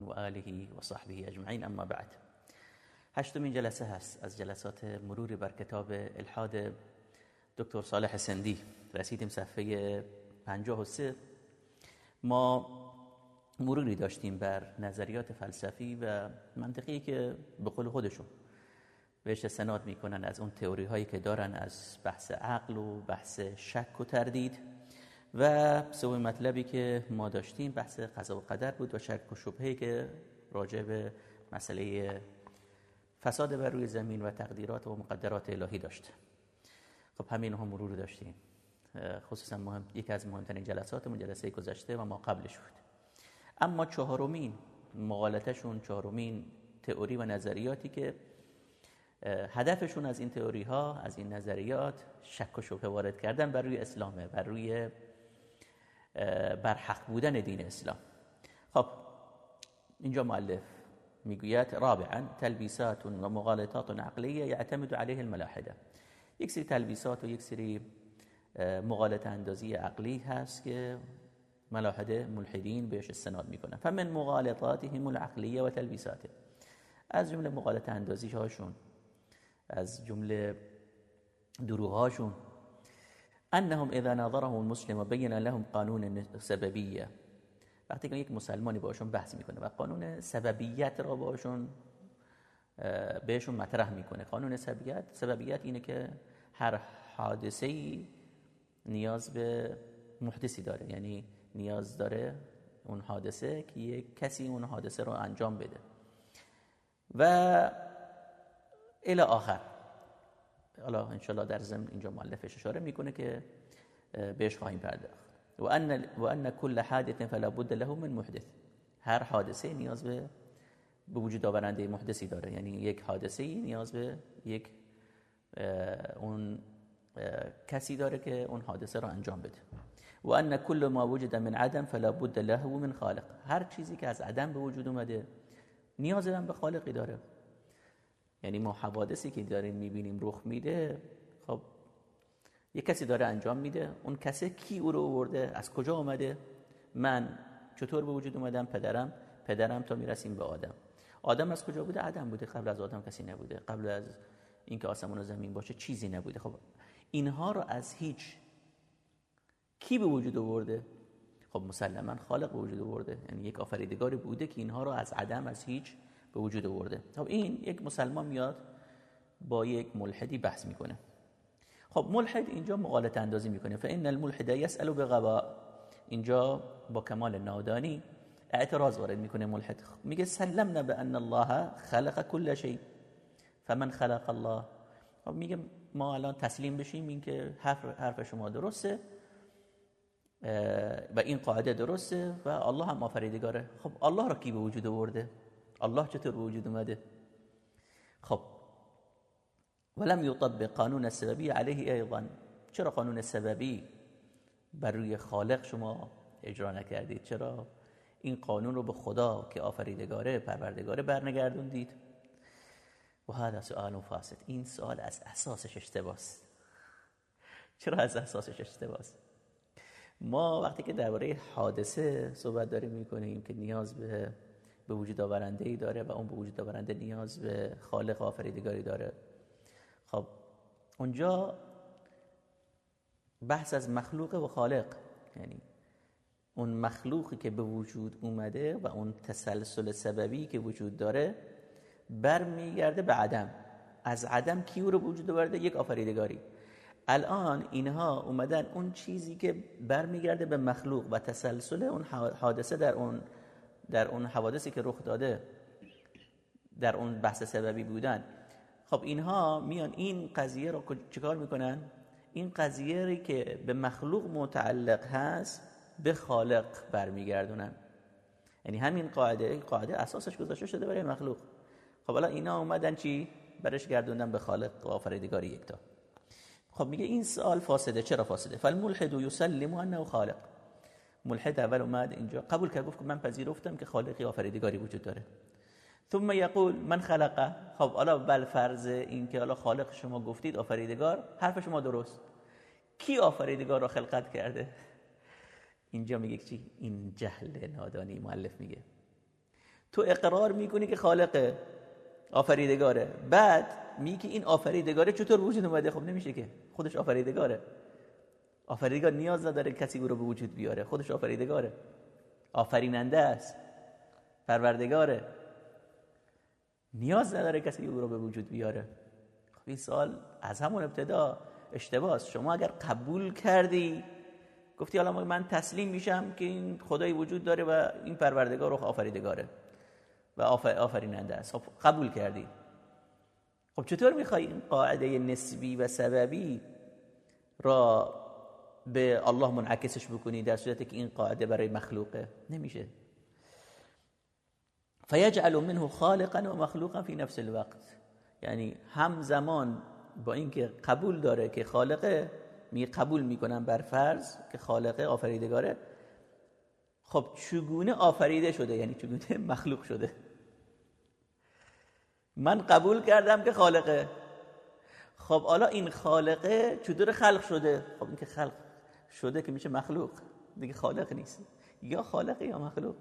و آله و صحبه اجمعین اما بعد. هشتمین جلسه هست از جلسات مروری بر کتاب الحاد دکتر صالح سندی. رسیدیم صفحه 53 ما مروری داشتیم بر نظریات فلسفی و منطقی که به قول خودشون بهش سناد می‌کنن از اون تئوری هایی که دارن از بحث عقل و بحث شک و تردید. و سوم مطلبی که ما داشتیم بحث قضا و قدر بود و شک و شبهه که راجع به مسئله فساد بر روی زمین و تقدیرات و مقدرات الهی داشت. خب همین هم مرور داشتیم. خصوصا مهم یکی از مهمترین جلسات جلسه گذشته و ما قبلش بود. اما چهارمین مقالتشون چهارمین تئوری و نظریاتی که هدفشون از این تئوری ها از این نظریات شک و شبهه وارد کردن بر روی اسلامه بر روی بر حق بودن دین اسلام. خب اینجا مؤلف می‌گوید رابعا تلبیسات و مغالطات عقلیه یعتمد علیه الملاحده. یک سری تلبیسات و یک سری مغالطه اندازی عقلی هست که ملاحده ملحدین بهش استناد می‌کنن. فمن مغالطاتهم العقلیه و تلبیساته. از جمله مغالطه اندازی هاشون از جمله دروغاشون انهم اذا ناظرهم المسلم وبين لهم قانون سببیه وقتی که یک مسلمانی باشون بحث می‌کنه و قانون سببیت را باشون بهشون مطرح می‌کنه. قانون سببیت سببیت اینه که هر حادثه ای نیاز به محدثی داره. یعنی نیاز داره اون حادثه که یک کسی اون حادثه رو انجام بده. و الى آخر حالا انشالله در ضمن اینجا مؤلفش اشاره می‌کنه که بهش خواهیم پرداخت. و ان و ان كل حادث فلا بد له من محدث. هر حادثه نیاز به به وجود آورنده محدثی داره. یعنی یک حادثه نیاز به یک اون کسی داره که اون حادثه رو انجام بده. و ان كل ما وجد من عدم فلا بد له من خالق. هر چیزی که از عدم به وجود اومده نیاز به خالقی داره. یعنی ما حوادثی که داریم می‌بینیم رخ میده خب یک کسی داره انجام میده. اون کسی کی او رو آورده؟ از کجا آمده من چطور به وجود اومدم؟ پدرم. پدرم تا می‌رسیم به آدم. آدم از کجا بوده؟ عدم بوده. قبل از آدم کسی نبوده. قبل از اینکه آسمون و زمین باشه چیزی نبوده. خب اینها رو از هیچ کی به وجود آورده؟ خب مسلما خالق به وجود آورده. یعنی یک آفریدگاری بوده که اینها رو از عدم از هیچ به وجود آورده. خب این یک مسلمان میاد با یک ملحدی بحث می‌کنه. خب ملحد اینجا مقالط اندازی می‌کنه. فان الملحد يسأل بغباء اینجا با کمال نادانی اعتراض وارد می‌کنه ملحد. میگه سلمنا بان الله خلق كل شيء فمن خلق الله. خب میگه ما الان تسلیم بشیم اینکه حرف حرف شما درسته و این قاعده درسته و الله هم آفریدگاره. خب الله را کی به وجود آورده؟ الله چطور وجود اومده؟ خب. ولم يطبق قانون السببی علیه ایضا چرا قانون سببی بر روی خالق شما اجرا نکردید؟ چرا این قانون رو به خدا که آفریدگاره پروردگاره برنگردوندید؟ و هذا سؤال فاسد. این سوال از اساسش اشتباس چرا از اساسش اشتباس ما وقتی که درباره حادثه صحبت داریم می‌کنیم که نیاز به به وجود آورنده ای داره و اون به وجود آورنده نیاز به خالق آفریدگاری داره. خب اونجا بحث از مخلوق و خالق. یعنی اون مخلوقی که به وجود اومده و اون تسلسل سببی که وجود داره برمیگرده به عدم. از عدم کی رو به وجود آورده؟ یک آفریدگاری. الان اینها اومدن اون چیزی که برمیگرده به مخلوق و تسلسل اون حادثه در اون در اون حوادثی که رخ داده در اون بحث سببی بودن. خب اینها میان این قضیه رو چیکار می‌کنن؟ این قضیه که به مخلوق متعلق هست به خالق برمیگردونن. یعنی همین قاعده قاعده اساسش گذاشته شده برای مخلوق. خب حالا اینا اومدن چی؟ برش گردوندن به خالق و آفریدگار یکتا خب میگه این سوال فاسده. چرا فاسده؟ فالملحد یسلم انه خالق. ملحد اول اومد اینجا. قبول کرد گفت من پذیرفتم که خالقی آفریدگاری وجود داره. ثم یقول من خلقه خب حالا بل فرض این که حالا خالق شما گفتید آفریدگار حرف شما درست. کی آفریدگار را خلقت کرده؟ اینجا میگه چی؟ این جهل نادانی مؤلف میگه. تو اقرار می‌کنی که خالق آفریدگاره. بعد میگی که این آفریدگاره چطور وجود اومده؟ خب نمیشه که. خودش آفریدگاره. آفریدگار نیاز نداره کسی او رو به وجود بیاره. خودش آفریدگاره. آفریننده است. پروردگاره. نیاز نداره کسی او رو به وجود بیاره. خب این سال از همون ابتدا اشتباه شما اگر قبول کردی گفتی حالا من تسلیم میشم که این خدای وجود داره و این پروردگار و آفریدگاره و آفریننده است. خب قبول کردی. خب چطور می‌خوای این قاعده نسبی و سببی را به الله منعکسش بکنی در صورتی که این قاعده برای مخلوقه. نمیشه. فیجعل منه خالقا و مخلوقا فی نفس الوقت. یعنی همزمان با اینکه قبول داره که خالقه می قبول می‌کنن بر فرض که خالقه آفریدگاره. خب چگونه آفریده شده؟ یعنی چگونه مخلوق شده؟ من قبول کردم که خالقه. خب حالا این خالقه چطور خلق شده؟ خب این که خلق شده که میشه مخلوق. دیگه خالق نیست. یا خالق یا مخلوق.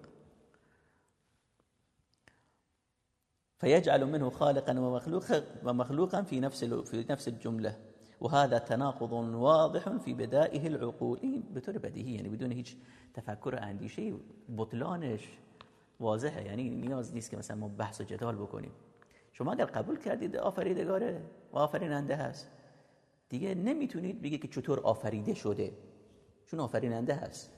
فيجعل منه خالقا ومخلوقا ومخلوقا في نفس في نفس الجمله وهذا تناقض واضح في بدائه العقول. این به طور بدیهی یعنی بدون هیچ تفکر و اندیشه بطلانش واضحه. یعنی نیاز نیست که مثلا ما بحث و جدال بکنیم. شما اگر قبول کردید آفریدگاره و آفریننده هست. دیگه نمی‌تونید بگید که چطور آفریده شده. چون آفریننده هست.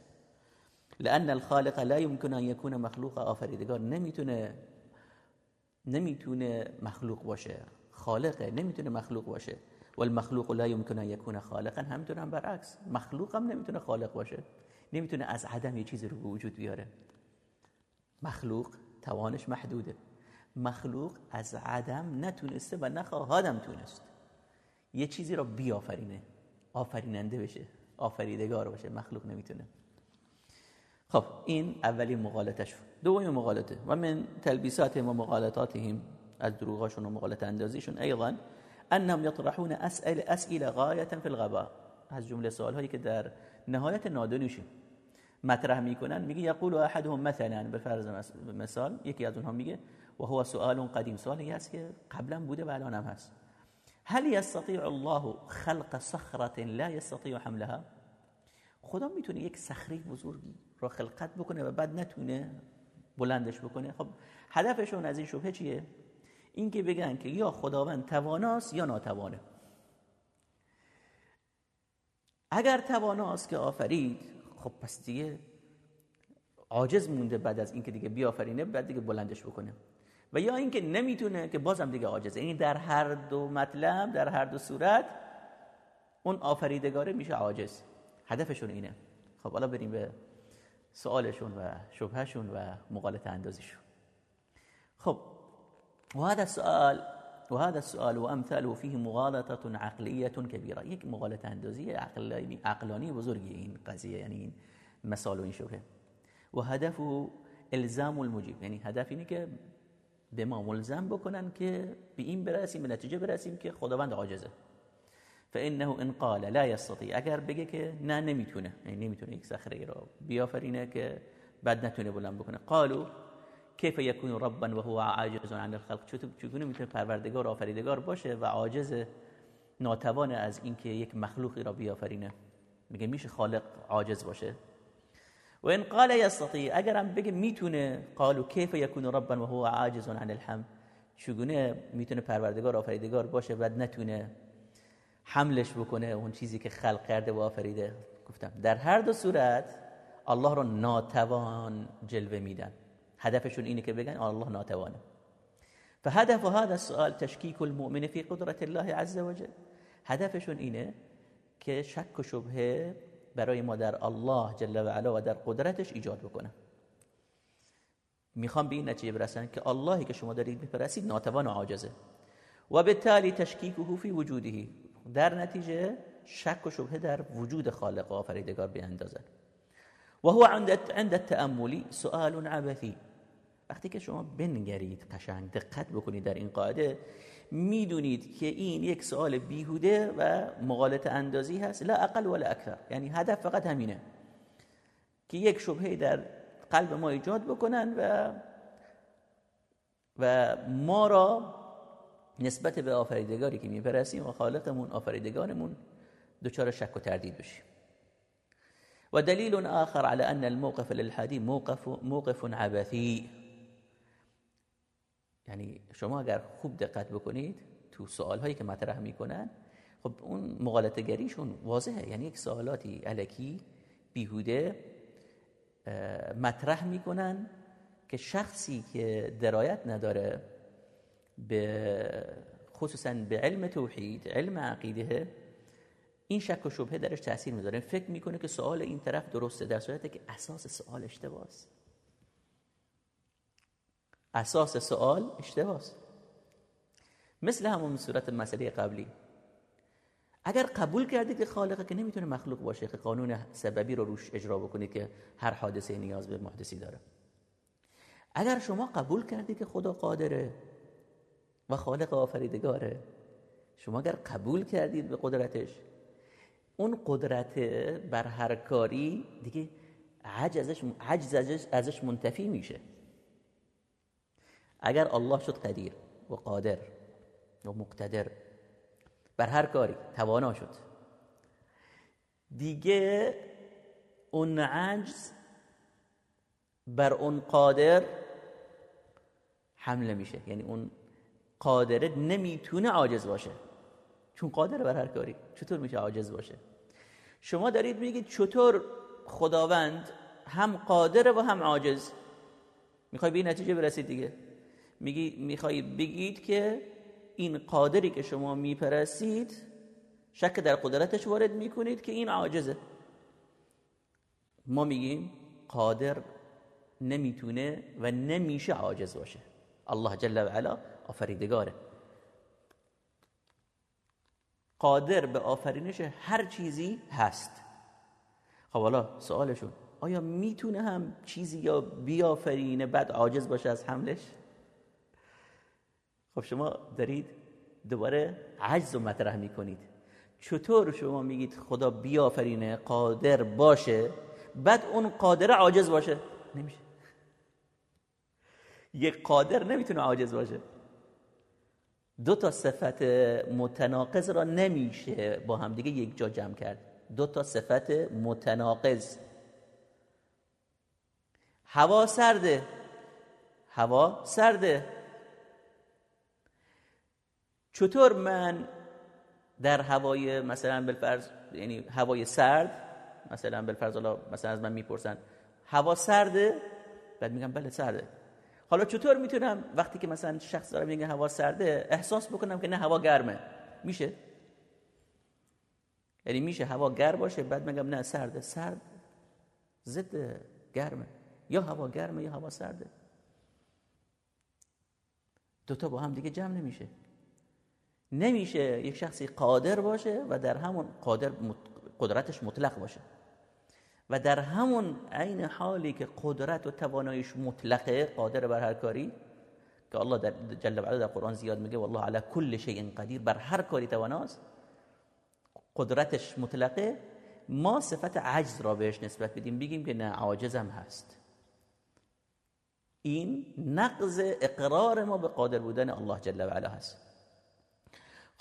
لأن الخالق لا يمكن ان يكون مخلوق آفریدگار. نمی‌تونه نمی‌تونه مخلوق باشه. خالقه نمی‌تونه مخلوق باشه. والمخلوق لا يمكن ان يكون خالقا. همینطور هم برعکس. مخلوق هم نمی‌تونه خالق باشه. نمی‌تونه از عدم یه چیزی رو به وجود بیاره. مخلوق توانش محدوده. مخلوق از عدم نتونسته و نخواهادم تونست. یه چیزی رو بیافرینه. آفریننده بشه. آفریدگار باشه مخلوق نمی‌تونه. خب این اولی مقالطش دومی مقالطه. و من تلبیسات و مقالطاتهم از دروغاشون و مقالط اندازیشون ایضا انهم یطرحون اسئله اسئله غایه فی الغباء. از جمله سوال هایی که در نهایت نادونیشون مطرح می‌کنن میگه یقول احدهم مثلا به فرض مثال یکی از اونها میگه و هو سؤال قدیم. سوالی هست که قبلا بوده و الان هم هست. هل يستطيع الله خلق صخره لا يستطيع حملها؟ خدا می‌تونه یک صخره بزرگ را خلقت بکنه و بعد نتونه بلندش بکنه. خب هدفشون از این شبهه چیه؟ اینکه بگن که یا خداوند تواناست یا ناتوانه. اگر تواناست که آفرید خب پس دیگه عاجز مونده بعد از اینکه دیگه بیافرینه بعد دیگه بلندش بکنه. و یا اینکه نمی‌تونه که بازم دیگه عاجزه. یعنی در هر دو مطلب در هر دو صورت اون آفریدگاره میشه عاجز. هدفشون اینه. خب حالا بریم به سوالشون و شبهشون و مقالط اندازیشون. خب وهذا السؤال وهذا السؤال وامثاله فيه مغالطه عقليه كبيره یک مغالطه اندازی عقلانی عقلانی بزرگی این قضیه یعنی این مثال و این شبهه. و هدفه الزام المجیب. یعنی هدف اینه که به ما ملزم بکنن که به این برسیم به نتیجه برسیم که خداوند عاجزه. فانه ان قال لا يستطيع اگر بگه که نه نمی‌تونه. یعنی نمی‌تونه یک صخره رو بیافرینه که بعد نتونه بلند بکنه. قالوا کیف یکون ربا و هو عاجز عن الخلق؟ چطور می‌تونه پروردگار آفریدگار باشه و عاجز ناتوان از اینکه یک مخلوقی را بیافرینه؟ میگه میشه خالق عاجز باشه. و ان قال يستطيع اگر هم بگه می‌تونه قالوا کیف یکون ربا و هو عاجز عن الحم چگونه می‌تونه پروردگار آفریدگار باشه و نتونه حملش بکنه؟ اون چیزی که خلق کرده و آفریده. گفتم در هر دو صورت الله رو ناتوان جلوه میدن. هدفشون اینه که بگن الله ناتوانه. فهدف هذا السؤال تشکیک المؤمن في قدرت الله عز وجل. هدفشون اینه که شک و شبهه برای ما در الله جل و علا و در قدرتش ایجاد بکنه می‌خوام به این نتیجه برسن که اللهی که شما دارید می‌پرسید ناتوان و عاجزه. و بالتالي تشکیکه فی وجوده. در نتیجه شک و شبهه در وجود خالق و آفریدگار بیاندازد. و هو عند عند التأملی سؤال عبثی. وقتی که شما بنگرید قشنگ دقت بکنید در این قاعده می‌دونید که این یک سوال بیهوده و مغالطه اندازی هست. لا اقل ولا اکثر. یعنی هدف فقط همینه. که یک شبهه در قلب ما ایجاد بکنن و و ما را نسبت به آفریدگاری که می‌پرسیم و خالقمون آفریدگانمون دچار شک و تردید بشیم. و دلیل آخر على ان الموقف للحادی موقف موقف عبثی. یعنی شما اگر خوب دقت بکنید تو سوال هایی که مطرح می‌کنن خب اون مغالطه گریشون واضحه. یعنی یک سوالاتی علکی بیهوده مطرح می‌کنن که شخصی که درایت نداره به خصوصا به علم توحید علم عقیده این شک و شبهه درش تاثیر می‌ذاره. فکر می‌کنه که سوال این طرف درسته در صورتی که اساس سوال اشتباهه اساس سوال اشتباهه مثل همون صورت مسئله قبلی. اگر قبول کردید که خالقه که نمی‌تونه مخلوق باشه که قانون سببی رو روش اجرا بکنه که هر حادثه نیاز به محدثی داره. اگر شما قبول کردید که خدا قادره و خالق آفریدگاره شما اگر قبول کردید به قدرتش اون قدرت بر هر کاری دیگه عجز ازش, عجز ازش منتفی میشه. اگر الله شد قدیر و قادر و مقتدر بر هر کاری توانا شد. دیگه اون عجز بر اون قادر حمله میشه. یعنی اون قادره نمی‌تونه عاجز باشه. چون قادر بر هر کاری. چطور میشه عاجز باشه؟ شما دارید میگید چطور خداوند هم قادر و هم عاجز. می‌خوای به این نتیجه برسید دیگه. میگی می‌خوای بگید که این قادری که شما می‌پرسید شک در قدرتش وارد می‌کنید که این عاجزه. ما میگیم قادر نمی‌تونه و نمیشه عاجز باشه. الله جل و علا آفریدگاره. قادر به آفرینش هر چیزی هست. خب حالا سوالشون آیا می‌تونه هم چیزی یا بیافرینه بعد عاجز باشه از حملش؟ خب شما دارید دوباره عجز رو مطرح می‌کنید. چطور شما میگید خدا بیافرینه قادر باشه بعد اون قادر عاجز باشه؟ نمیشه. یک قادر نمی‌تونه عاجز باشه. دو تا صفت متناقض را نمیشه با هم دیگه یک جا جمع کرد. دو تا صفت متناقض. هوا سرده. هوا سرده. چطور من در هوای مثلا بالفرض یعنی هوای سرد مثلا بالفرض مثلا از من می‌پرسن هوا سرده؟ بعد میگم بله سرده. حالا چطور می‌تونم وقتی که مثلا شخص داره میگه هوا سرده احساس بکنم که نه هوا گرمه. میشه؟ یعنی میشه هوا گرم باشه بعد میگم نه سرده. سرد ضد گرمه. یا هوا گرمه یا هوا سرده. دوتا با هم دیگه جمع نمیشه. نمیشه یک شخصی قادر باشه و در همون قادر قدرتش مطلق باشه. و در همون عین حالی که قدرت و تواناییش مطلقه قادر بر هر کاری که الله در جل و در قرآن زیاد میگه والله علی کل شیء قدیر بر هر کاری تواناست قدرتش مطلقه. ما صفت عجز را بهش نسبت بدیم بگیم که نه عاجزم هست. این نقض اقرار ما به قادر بودن الله جل و علا هست.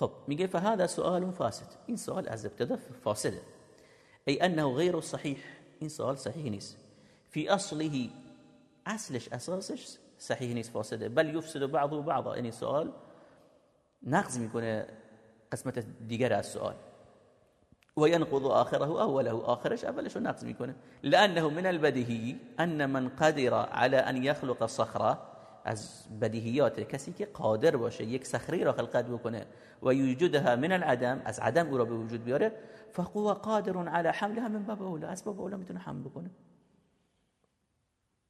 خب میگه فهذا سؤال فاسد؟ این سوال از ابتدا فاسده ای أنه غیر صحیح این سوال صحیح نیست فی أصله أصلش اساسش صحیح نیست فاسده بل یفسد بعض و بعضا. یعنی سوال نقض میکنه قسمت دیگر از سوال و ینقض آخره أوله آخرش اولش نقض میکنه لأنه من البدیهی أن من قدر على أن يخلق صخرة از بدیهیات کسی که قادر باشه یک صخره را خلقت بکنه و یوجدها من العدم از عدم او را به وجود بیاره فهو قادر على حملها من باب اولا از باب اولا می‌تونه حمل بکنه.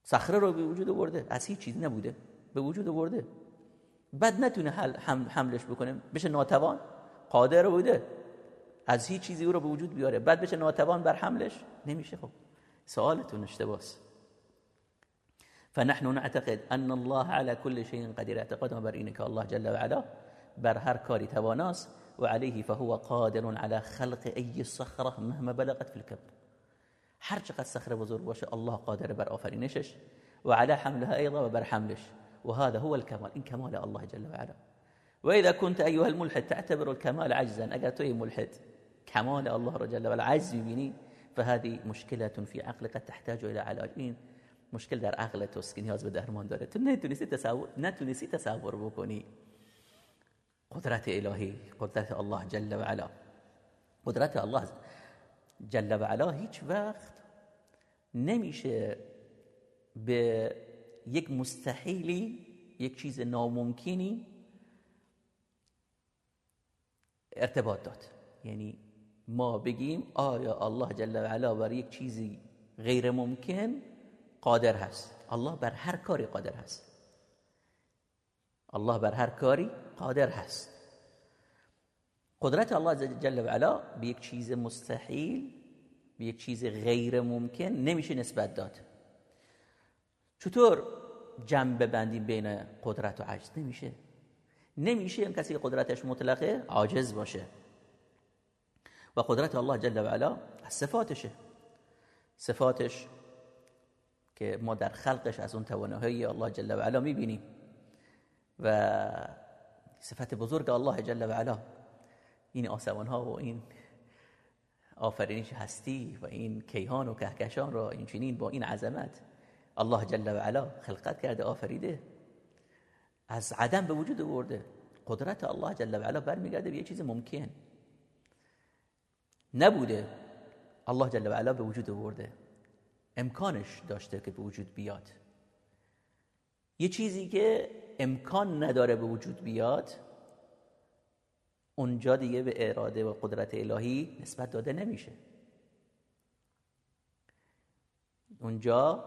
صخره رو به وجود آورده از هیچ چیز نبوده به وجود آورده. بعد نتونه حملش بکنه بشه ناتوان قادر بوده از هیچ چیزی او رو به وجود بیاره. بعد بشه ناتوان بر حملش نمیشه خب. سوالتون اشتباس فنحن نعتقد أن الله على كل شيء قدير. اعتقاد ما بر الله جل وعلا بر هر کاری تواناست وعليه فهو قادر على خلق أي صخرة مهما بلغت في الكبر هر چقدر صخره بزرگ باشه الله قادر بر آفرینشش و حملها ایضا و بر حملش. و هذا هو الكمال این کمال الله جل و علا و اذا كنت ایها الملحد تعتبر الكمال عجزا اگر توی ملحد کمال الله جل و علا عجز میبینی فهذه مشكلة في عقلك تحتاج إلى علاج. این مشکل در عقل توست که نیاز به درمان داره. تو نتونستی تصور نتونستی تصور بکنی. قدرت الهی قدرت الله جل و علا. قدرت الله جل و علا هیچ وقت نمیشه به یک مستحیلی یک چیز ناممکنی ارتباط داد. یعنی ما بگیم آیا الله جل و علا بر یک چیزی غیر ممکن قادر هست. الله بر هر کاری قادر هست. الله بر هر کاری قادر هست. قدرت الله جل و علا به یک چیز مستحیل به یک چیز غیر ممکن نمیشه نسبت داد. چطور جمع ببندیم بین قدرت و عجز؟ نمیشه. نمیشه این کسی قدرتش مطلقه عاجز باشه. و قدرت الله جل و علا صفاتشه. صفاتش که ما در خلقش از اون توانایی الله جل و علا می‌بینیم. و صفت بزرگ الله جل و علا. این آسمان ها و این آفرینش هستی و این کیهان و کهکشان را این چنین با این عظمت الله جل و علا خلقت کرده آفریده. از عدم به وجود آورده. قدرت الله جل و علا برمیگرده به یه چیز ممکن. نبوده. الله جل و علا به وجود آورده. امکانش داشته که به وجود بیاد. یه چیزی که امکان نداره به وجود بیاد اونجا دیگه به اراده و قدرت الهی نسبت داده نمیشه. اونجا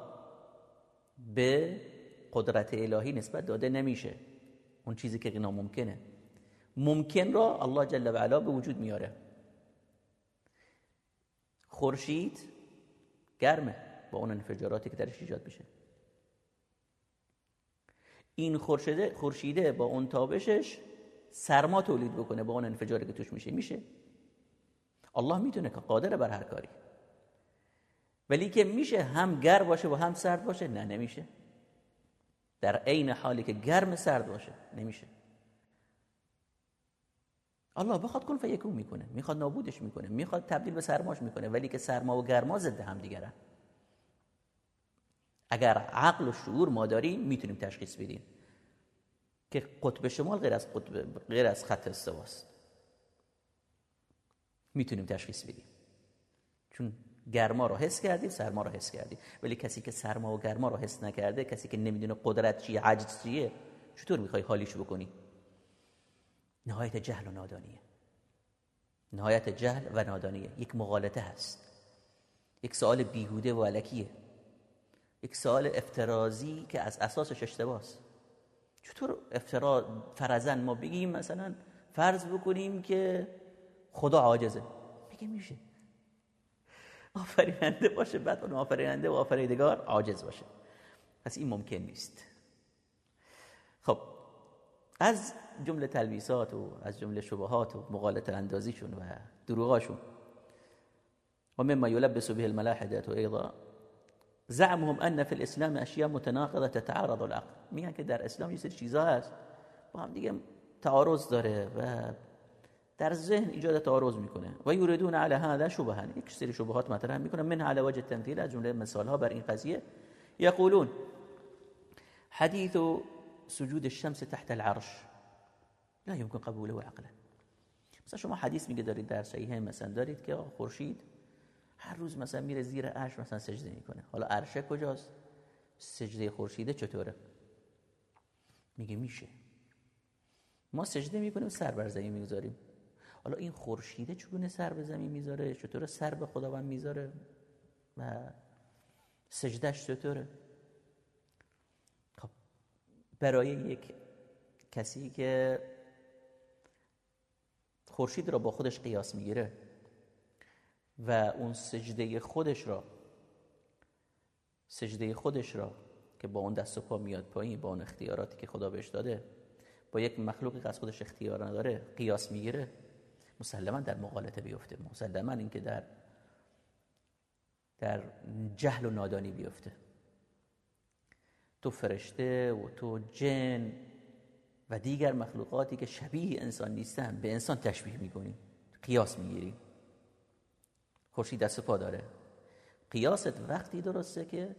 به قدرت الهی نسبت داده نمیشه. اون چیزی که ناممکنه ممکن را الله جل و علا به وجود میاره. خورشید گرمه. با اون انفجاراتی که درش ایجاد بشه این خورشیده خورشیده با اون تابشش سرما تولید بکنه با اون انفجاری که توش میشه. میشه. الله می‌تونه که قادر بر هر کاری. ولی که میشه هم گرم باشه و هم سرد باشه؟ نه نمیشه. در عین حالی که گرم سرد باشه نمیشه. الله بخواد کن فیکون می‌کنه. می‌خواد نابودش می‌کنه. می‌خواد تبدیل به سرماش می‌کنه. ولی که سرما و گرما ضد هم دیگرن اگر عقل و شعور ما داریم می‌تونیم تشخیص بدیم که قطب شمال غیر از قطب غیر از خط استواست می‌تونیم تشخیص بدیم. چون گرما رو حس کردیم سرما رو حس کردیم. ولی کسی که سرما و گرما رو حس نکرده کسی که نمی‌دونه قدرت چیه عجز چیه چطور می‌خوای حالیش بکنی؟ نهایت جهل و نادانیه. نهایت جهل و نادانیه. یک مغالطه هست. یک سوال بیهوده و علکیه یک سوال افترازی که از اساسش اشتباهه چطور افترا فرزن ما بگیم مثلا فرض بکنیم که خدا عاجزه. بگیم میشه. آفریننده باشه بعد اون آفریننده و آفریدگار عاجز باشه. پس این ممکن نیست. خب از جمله تلبیسات و از جمله شبهات و مغالط اندازیشون و دروغاشون. و مما يلبس به الملاحدة ايضا زعمهم ان في الاسلام اشیاء متناقضه تتعارض العقل. میگن که در اسلام یه سری چیزا هست. با هم دیگه تعارض داره و در ذهن ایجاد تعارض می‌کنه. و یریدون علی هذا شبها. یک سری شبهات مطرح می‌کنن من علی وجه التمثيل از جمله مثال ها بر این قضیه. یقولون حدیث سجود الشمس تحت العرش. لا يمكن قبوله عقلا مثلا شما حدیث میگه دارید در صحیح مثلا دارید که خورشید هر روز مثلا میره زیر عرش مثلا سجده می‌کنه. حالا عرشه کجاست؟ سجده خورشیده چطوره؟ میگه میشه. ما سجده می‌کنیم سر بر زمین می‌گذاریم. حالا این خورشیده چگونه سر به زمین می‌ذاره؟ چطوره سر به خداوند می‌ذاره؟ و سجدهش چطوره؟ خب برای یک کسی که خورشید را با خودش قیاس می‌گیره و اون سجده خودش را سجده خودش را که با اون دست و پا میاد پایین با اون اختیاراتی که خدا بهش داده با یک مخلوقی که از خودش اختیار نداره قیاس می‌گیره مسلما در مقالطه بیفته. مسلما اینکه در در جهل و نادانی بیفته. تو فرشته و تو جن و دیگر مخلوقاتی که شبیه انسان نیستن به انسان تشبیه می‌کنی قیاس می‌گیری. خورشید دست پا داره. قیاست وقتی درسته که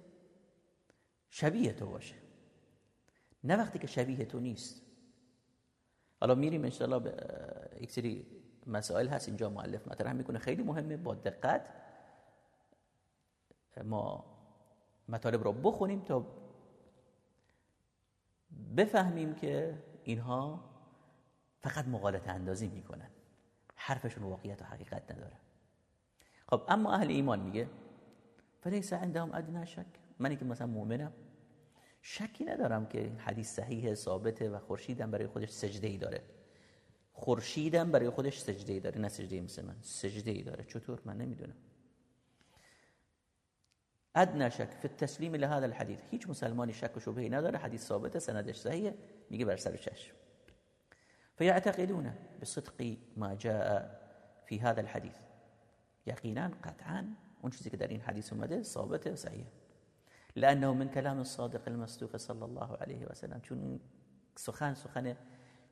شبیه تو باشه. نه وقتی که شبیه تو نیست. حالا میریم انشاءالله به یک سری مسائل هست. اینجا معلف مطرح می‌کنه. خیلی مهمه با دقت ما مطالب رو بخونیم تا بفهمیم که اینها فقط مقالط اندازی می‌کنن. حرفشون واقعیت و حقیقت نداره. خب اما اهل ایمان میگه فلیس عندهم ادنا شک. منی که مثلا مؤمنم شکی ندارم که حدیث صحیح ثابته و خورشیدم برای خودش سجده ای داره. خورشیدم برای خودش سجده ای داره نه سجده مثل من سجده ای داره. چطور؟ من نمی‌دونم. ادنا شک فی التسلیم لهذا الحديث هیچ مسلمانی شک و شبهه نداره حدیث ثابته سندش صحیحه میگه بر سر چشم. فيعتقدون بصدق ما جاء في هذا الحديث یقینا قطعا. اون چیزی که در این حدیث اومده ثابته صحیحه لأنه من کلام الصادق المصدوق صلی الله علیه و سلم چون سخن سخن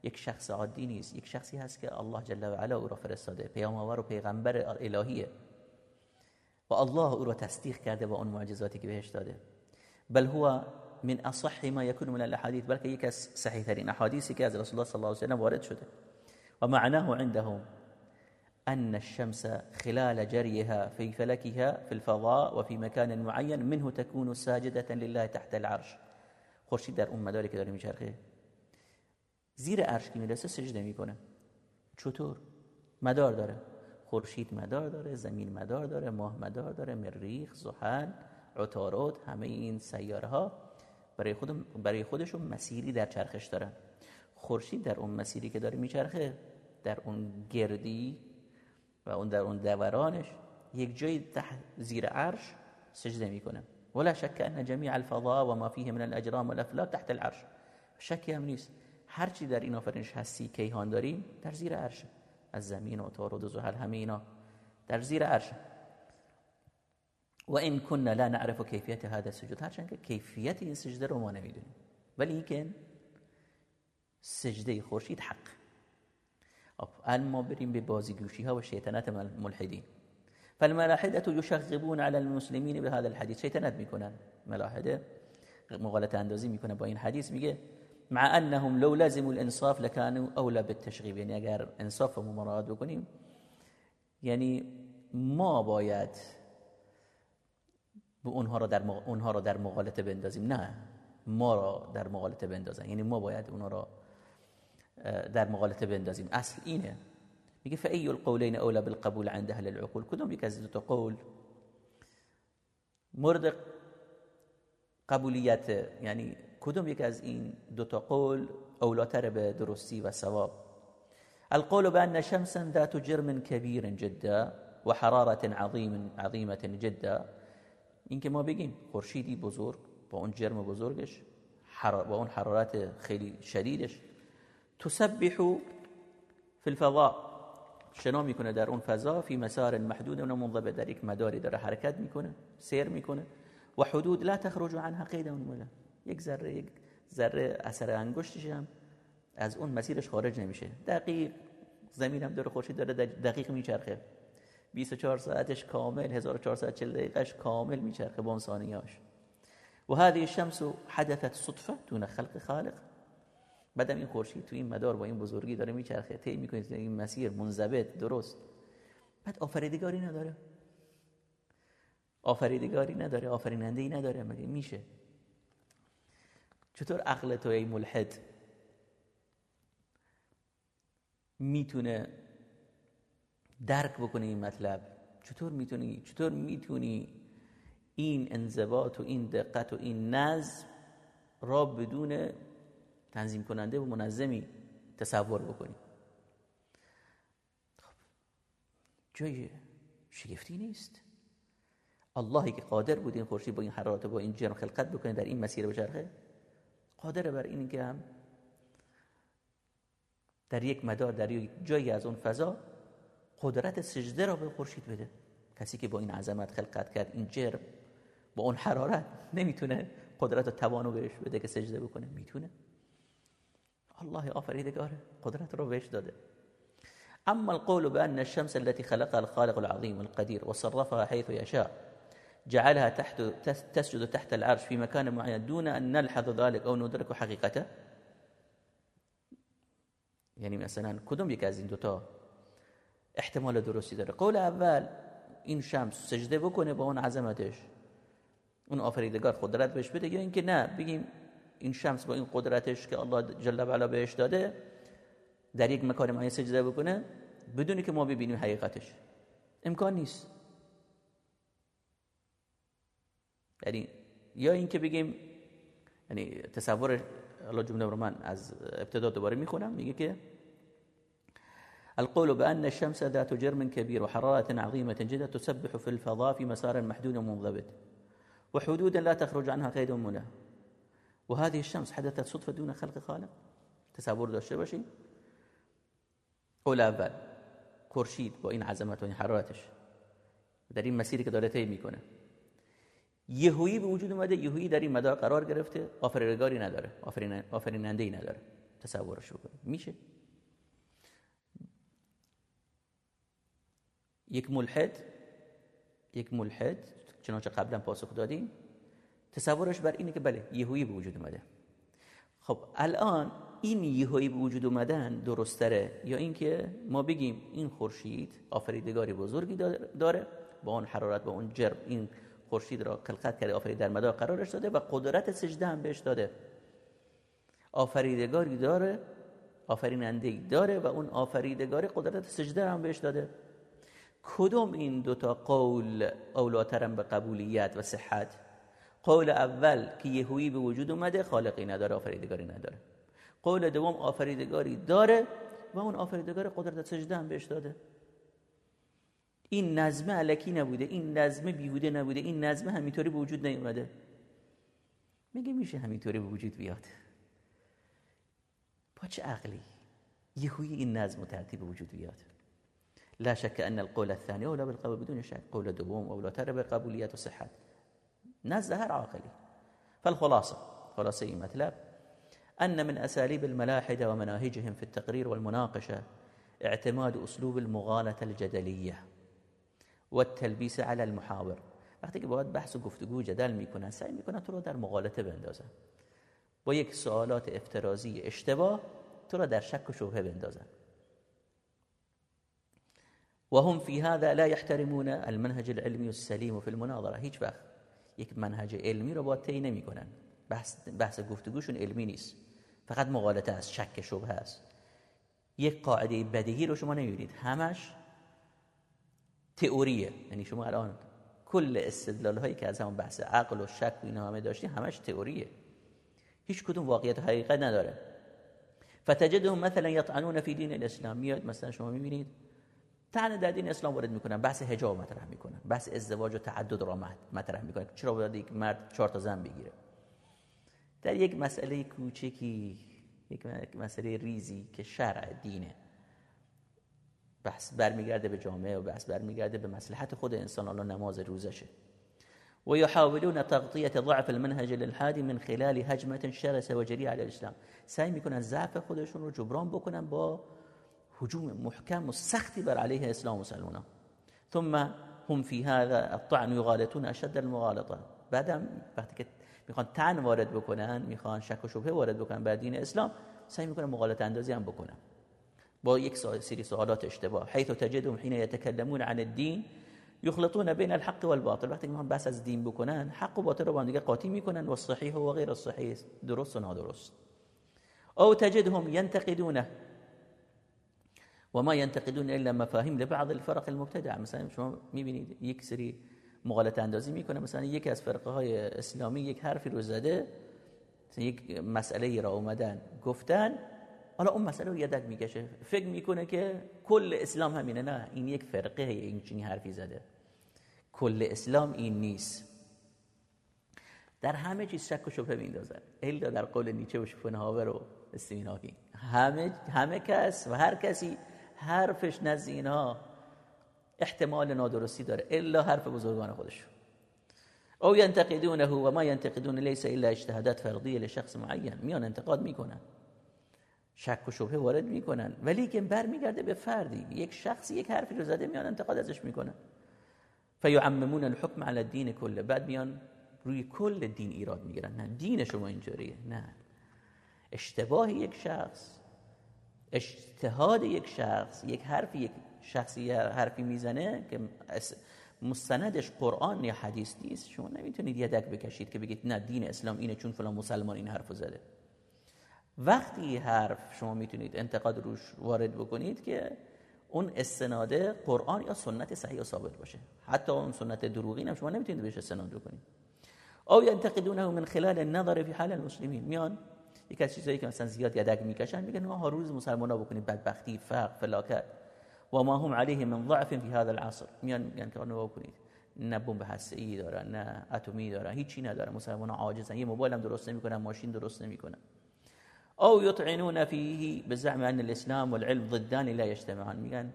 یک شخص عادی نیست یک شخصی هست که الله جل و علا أو را فرستاده پیامآور و پیغمبر الهیه و الله أو را تصدیق کرده با اون معجزاتی که بهش داده بل هو من أصح ما يكون من الأحاديث. بلکه یک از صحیح ترین احادیثی که از رسول الله صلی الله علیه و وارد شده. و معناه عندهم أن الشمس خلال جريها في فلكها في الفضاء وفي مكان معين منه تكون ساجدة لله تحت العرش. خورشید در اون مداری که داره میچرخه. زیر عرش که می‌رسه سجده می‌کنه. چطور؟ مدار داره. خورشید مدار داره زمین مدار داره ماه مدار داره مریخ زحل عطارد همه این سیاره ها برای خود برای خودشون مسیری در چرخش دارن. خورشید در اون مسیری که داره میچرخه در اون گردی و اون در اون دورانش یک جای تحت زیر عرش سجده می‌کنه. ولا شک ان جميع الفضاء و ما فيه من الاجرام والافلاک تحت العرش. شکی هم نیست. هرچی در این آفرینش هستی کیهان داریم در زیر عرش. از زمین و تارود و زحل همه اینا در زیر عرش. و این كنا لا نعرف کیفیت هذا السجود. هرچند که کیفیت این سجده رو ما نمی‌دونیم. ولی اینکه سجده خورشید حق. اما بریم به بازیگوشی ها و شیطنت ملحدین. فالملاحده یشغبون علی المسلمین به هذا الحديث شیطنت می‌کنن. ملاحده مغالطه اندازی می‌کنه با این حدیث. میگه مع انهم لو لازموا الانصاف لكانوا اولى بالتشغيب یعنی اگر انصاف و مراعات بکنیم یعنی ما باید به اونها رو در اونها رو در مغالطه بندازیم. نه ما را در مغالطه بندازن. یعنی ما باید اونها را در مغالطة بندازیم أصل اینه میگه فای القولین اولا بالقبول عند أهل العقول؟ کدوم یک از دو قول مورد قبولیت یعنی کدوم یک از این دو تا قول اولاتر به درستی و ثواب. القول بأن شمسا ذات جرم كبير جدا و حرارت عظیم عظیمه جدا. اینکه ما بگیم خورشیدی بزرگ با اون جرم بزرگش با اون حرارت خیلی شدیدش. تسبح في الفضاء. شنا می‌کنه در اون فضا؟ فی مسار محدود و منضبط در یک مداری داره حرکت می‌کنه سیر می‌کنه و حدود لا تخرج عنها قید ولا یک ذره یک ذره اثر انگشتش هم از اون مسیرش خارج نمیشه. دقیق زمین هم داره خورشید داره دقیق میچرخه. 24 ساعتش کامل 1440 دقیقش کامل میچرخه با ثانیه‌اش. و هذه الشمس حدثت صدفه دون خلق خالق. بعدم این خورشید تو این مدار با این بزرگی داره میچرخه طی می‌کنه. این مسیر منضبط درست. بعد آفریدگاری نداره. آفریدگاری نداره آفریننده ای نداره مگه میشه؟ چطور عقل تو ای ملحد می‌تونه درک بکنه این مطلب؟ چطور می‌تونی؟ چطور می‌تونی این انضباط و این دقت و این نظم را بدون تنظیم کننده و منظمی تصور بکنیم. خب جای شگفتی نیست. اللهی که قادر بود این خورشید با این حرارت با این جرم خلقت بکنه در این مسیر بچرخه قادر بر این که هم در یک مدار در یک جایی از اون فضا قدرت سجده را به خورشید بده. کسی که با این عظمت خلقت کرد این جرم با اون حرارت نمی‌تونه قدرت و توانو بهش بده که سجده بکنه. می‌تونه. الله آفریدگاره قدرت رو بهش داده اما القول بأن الشمس التي خلقها الخالق العظيم القدير وصرفها حيث يشاء جعلها تحت تسجد تحت العرش في مكان معين دون أن نلحظ ذلك أو ندرك حقيقته؟ یعنی مثلا کدوم یک از این دوتا احتمال درستی داره قول اول این شمس سجده بکنه با اون عظمتش اون آفریدگار قدرت بهش بده یا اینکه نه بگیم این شمس با این قدرتش که الله جل و علا بهش داده در یک مکان معین سجده بکنه بدونی که ما ببینیم حقیقتش. امکان نیست. یعنی یا اینکه بگیم یعنی تصور الله جمله رو من از ابتدا دوباره می‌خونم میگه که القول بأن الشمس ذات جرم كبير وحرارة عظيمة جدا تسبح في الفضاء في مسار محدود ومنضبط وحدودا لا تخرج عنها قيد منه وهذه الشمس حدثت صدفة دون خلق خالق. تصور داشته باشین. قول اول خورشید با این عظمت و این حرارتش در این مسیری که داره طی می‌کنه. یهویی به وجود اومده یهویی در این مدار قرار گرفته. آفریدگاری نداره آفریننده ای نداره. تصورش بکنه میشه. یک ملحد یک ملحد چنانچه قبلا پاسخ دادیم. تصورش بر اینه که بله یهویی به وجود اومده. خب الان این یهویی به وجود اومدن درستره یا اینکه ما بگیم این خورشید آفریدگاری بزرگی داره با اون حرارت با اون جرم این خورشید را خلقت کرده آفرید در مدار قرارش داده و قدرت سجده هم بهش داده. آفریدگاری داره آفریننده داره و اون آفریدگاری قدرت سجده هم بهش داده. کدوم این دوتا قول اولاترم به قبولیت و صحت؟ قول اول که یهویی به وجود اومده خالقی نداره آفریدگاری نداره. قول دوم آفریدگاری داره و اون آفریدگار قدرت سجده هم بهش داده. این نظمه علکی نبوده این نظمه بیهوده نبوده این نظمه همینطوری به وجود نیومده. میگه میشه همینطوری به وجود بیاد؟ با چه عقلی یهوی این نظم و ترتیب وجود بیاد؟ لا شك ان القول الثاني اولى بالقبول بدون شك قول دوم اولاتر بالقبولیت و صحت. نزد هر عاقلی فالخلاصة خلاصة این مطلب أن من أساليب الملاحدة ومناهجهم في التقرير والمناقشة اعتماد أسلوب المغالطة الجدلية والتلبیس على المحاور. وقتی که باید بحث و گفتگو جدل میکنن سعی میکنن تو رو در مغالطه بندازن. با یک سوالات افترازی اشتباه تو رو در شک و شبهه بندازن. وهم في هذا لا يحترمون المنهج العلمي السليم في المناظرة. هیچ وقت. یک منهج علمی رو با طی نمی‌کنن. بحث بحث گفتگوشون علمی نیست. فقط مغالطه است شک شبهه است یک قاعده بدیهی رو شما نمی‌بینید. همش تئوریه. یعنی شما الان کل استدلال هایی که از همون بحث عقل و شک و اینا همه داشتی همش تئوریه. هیچ کدوم واقعیت و حقیقت نداره. فتجدهم مثلا یطعنون فی دین الاسلام. میاد مثلا شما می‌بینید تنه در دین اسلام وارد می‌کنن. بحث حجاب مطرح می‌کنن. بحث ازدواج و تعدد را مطرح می‌کنن. چرا باید یک مرد چهار تا زن بگیره؟ در یک مسئله کوچکی یک مسئله ریزی که شرع دینه. بحث برمیگرده به جامعه و بحث برمیگرده به مصلحت خود انسان. الله نماز روزشه. و یحاولون تغطیه ضعف المنهج للحادی من خلال هجمه شرسه و جریه علی الاسلام. سعی می‌کنن ضعف خودشون رو جبران بکنن با هجوم محکم و سختی بر علیه اسلام مسلمان ثم هم في هذا الطعن يغالطون اشد المغالطه بعدم وقتی که می‌خوان تن وارد بکنن می‌خوان شک و شبهه وارد بکنن بر دین اسلام سعی می‌کنن مغالط اندازی هم بکنن. با یک سری سوالات اشتباه. حيث تجدهم حين يتكلمون عن الدين يخلطون بين الحق والباطل. وقتی که بحث از دین بکنن حق و باطل رو با هم دیگه قاطی می‌کنن و صحیح و غیر الصحیح درست و نادرست. او تجدهم ينتقدونه وما ينتقدون الا مفاهيم لبعض الفرق المبتدعه مثلا شما می‌بینید یک سری مغالطه اندازی می‌کنه مثلا یکی از فرقه های اسلامی یک حرفی رو زده یک مسئله را اومدن گفتن حالا اون مسئله رو یدک می‌کشه. فکر می‌کنه که کل اسلام همینه. نه این یک فرقه این حرفی زده. کل اسلام این نیست. در همه چیز شک و شبهه میندازن الا در قول نیچه و شوپنهاور و استمیناکی همه همه کس و هر کسی حرفش نزد اینها احتمال نادرستی داره. الا حرف بزرگان خودش. او ینتقدونه و ما لیس الا اجتهادات فردیه لشخص معین. میان انتقاد می‌کنن. شک و شبهه وارد می‌کنن. ولی که برمیگرده به فردی. یک شخصی یک حرفی رو زده میان انتقاد ازش می‌کنن. فیعممون الحکم علی الدین کله بعد میان روی کل دین ایراد می‌گیرن. نه دین شما اینجوریه. نه. اشتباه یک شخص اجتهاد یک شخص یک حرفی یک شخصی حرفی می‌زنه که مستندش قرآن یا حدیث نیست. شما نمی‌تونید یدک بکشید که بگید نه دین اسلام اینه چون فلان مسلمان این حرف زده. وقتی حرف شما می‌تونید انتقاد روش وارد بکنید که اون استناده قرآن یا سنت صحیح و ثابت باشه. حتی اون سنت دروغین هم شما نمی‌تونید بهش استناد بکنید. او ینتقدونه من خلال النظر فی حال المسلمین. میان یک از چیزایی که مثلا زیاد یدک می‌کشن میگن ها روز مسلمانا بکنید بدبختی فقر فلاکت. و ما هم علیه من ضعف فی هذا العصر. میان میگن که آنو بکنید. نه بمب ای دارن نه اتمی دارن هیچی ندارن مسلمان عاجزن. یه موبایل هم درست نمی‌کنن ماشین درست نمی‌کنن. او یطعنون فیه بزعم ان الاسلام والعلم ضدان لا يجتمعان میگن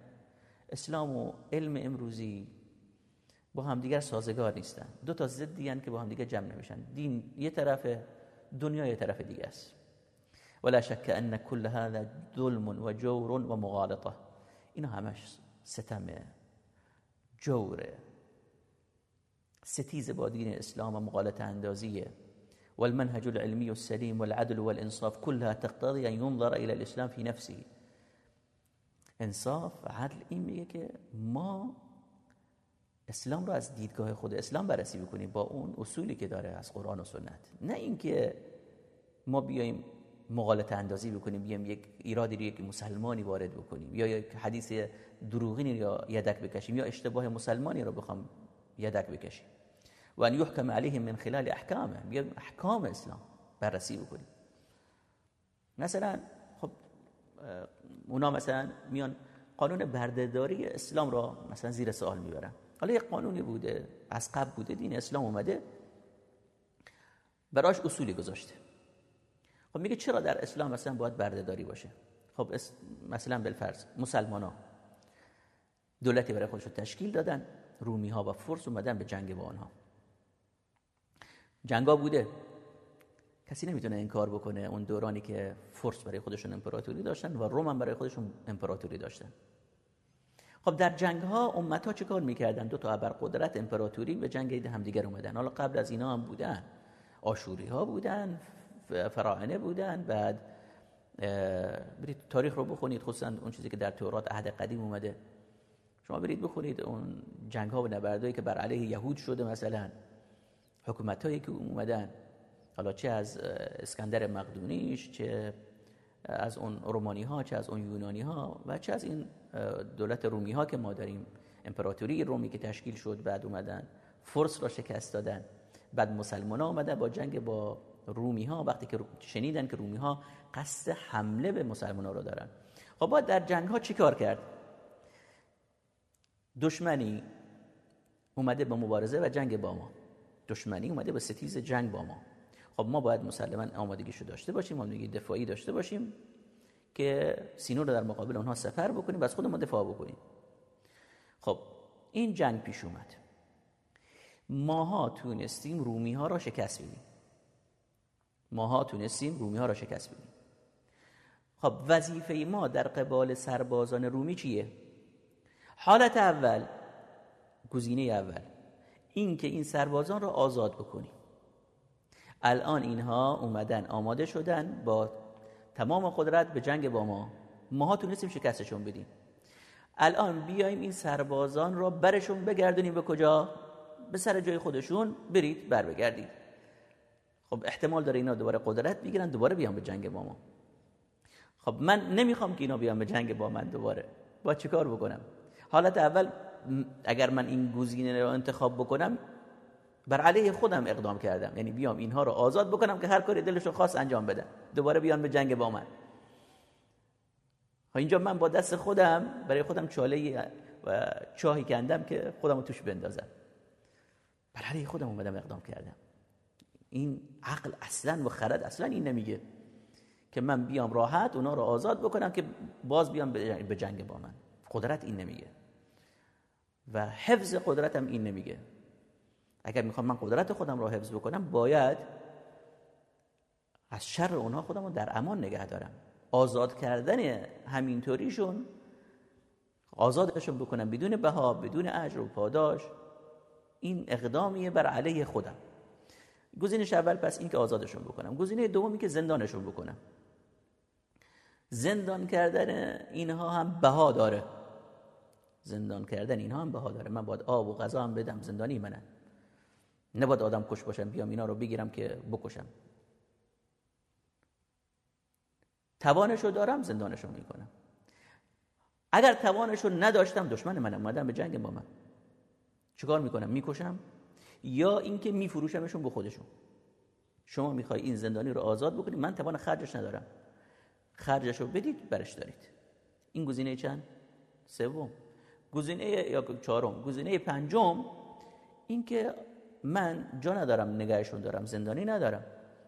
اسلام و علم امروزی با هم دیگر سازگار نیستن. دو تا ضدی که با هم دیگه جمع نمیشن. دین یه طرف دنیا یه طرف دیگه است. ولا شك أن كل هذا ظلم و جور و مغالطه اینا همش ستمه جوره ستیز با دین اسلام و مغالطة اندازیه والمنهج العلمي السليم والعدل والإنصاف كلها تقتضي أن ينظر إلى الإسلام في نفسه. إنصاف عدل این میگه که ما اسلام رو از دیدگاه خود اسلام بررسی بکنیم با اون اصولی که داره از قرآن و سنت. نه اینکه ما بیایم مغالطه اندازی بکنیم بیایم یک ایرادی رو یک مسلمانی وارد بکنیم یا یک حدیث دروغینی یا یدک بکشیم یا اشتباه مسلمانی رو بخوام یدک بکشیم. و ان یحکم علیهم من خلال احکامه بیایم احکام اسلام بررسی بکنیم. مثلا خب اونا مثلا میان قانون بردهداری اسلام را مثلا زیر سوال می‌برن. حالا یک قانونی بوده از قبل بوده دین اسلام اومده براش اصولی گذاشته. خب میگه چرا در اسلام مثلا باید بردهداری باشه؟ خب مثلا بالفرض مسلمان ها دولتی برای خودشون تشکیل دادن رومی ها و فرس اومدن به جنگ با آنها. جنگا بوده. کسی نمی‌تونه این کار بکنه اون دورانی که فرس برای خودشون امپراتوری داشتن و روم هم برای خودشون امپراتوری داشتن. خب در جنگ ها امت ها چه کار می‌کردن؟ دو تا قدرت امپراتوری به جنگ همدیگر اومدن. حالا قبل از اینا هم بودن. آشوری ها بودن فراعنه بودن. بعد برید تاریخ رو بخونید. خصوصا اون چیزی که در تورات عهد قدیم اومده. شما برید بخونید اون جنگ ها و نبردهایی که بر علیه یهود شده مثلا حکومت هایی که اومدن. حالا چه از اسکندر مقدونیش چه از اون رومانی ها چه از اون یونانی ها و چه از این دولت رومی ها که ما داریم. امپراتوری رومی که تشکیل شد بعد اومدن. فرس را شکست دادن. بعد مسلمان ها اومدن با جنگ با رومی ها وقتی که شنیدن که رومی ها قصد حمله به مسلمان ها رو دارن. خب باید در جنگ ها چی کار کرد؟ دشمنی اومده به مبارزه و جنگ با ما. دشمنی اومده به ستیز جنگ با ما. خب ما باید مسلما آمادگیشو داشته باشیم آمادگی دفاعی داشته باشیم که سینو رو در مقابل اونها سفر بکنیم و از خودمون دفاع بکنیم. خب این جنگ پیش اومد. ماها تونستیم رومی ها را شکست بدیم. ماها تونستیم رومی ها را شکست بدیم. خب وظیفه ما در قبال سربازان رومی چیه؟ حالت اول گزینه اول این که این سربازان را آزاد بکنیم. الان اینها اومدن آماده شدن با تمام قدرت به جنگ با ما. ماها تونستیم شکستشون بدیم. الان بیایم این سربازان را برشون بگردونیم. به کجا؟ به سر جای خودشون. برید بر بگردید خب احتمال داره اینا دوباره قدرت بگیرن دوباره بیان به جنگ با ما. خب من نمی‌خوام که اینا بیان به جنگ با من دوباره. با چیکار بکنم؟ حالت اول اگر من این گزینه رو انتخاب بکنم بر علیه خودم اقدام کردم. یعنی بیام اینها رو آزاد بکنم که هر کاری دلشون خاص انجام بدن دوباره بیان به جنگ با من. خب اینجا من با دست خودم برای خودم چاله و چاهی کندم که خودم رو توش بندازم. بر علیه خودم اومدم اقدام کردم. این عقل اصلا و خرد اصلا این نمیگه که من بیام راحت اونا رو آزاد بکنم که باز بیام به جنگ با من. قدرت این نمیگه. و حفظ قدرت هم این نمیگه. اگر می‌خوام من قدرت خودم رو حفظ بکنم باید از شر اونها خودم رو در امان نگه دارم. آزاد کردن همینطوریشون آزادشون بکنم بدون بها بدون اجر و پاداش این اقدامیه بر علیه خودم. گزینش اول پس این که آزادشون بکنم. گزینه دومی که زندانشون بکنم. زندان کردن اینها هم بها داره. زندان کردن اینها هم بها داره. من باید آب و غذا هم بدم. زندانی منن نباید آدم کش باشم بیام اینا رو بگیرم که بکشم. توانشو دارم زندانشو می‌کنم. اگر توانشو نداشتم دشمن منم مادم به جنگ با من. چیکار می‌کنم؟ می‌کشم؟ یا اینکه میفروشمشون به خودشون. شما می‌خوای این زندانی رو آزاد بکنید من توان خرجش ندارم. خرجش رو بدید برش دارید. این گزینه چند؟ سوم. گزینه یا چهارم. گزینه پنجم اینکه من جا ندارم نگهشون دارم. زندانی ندارم.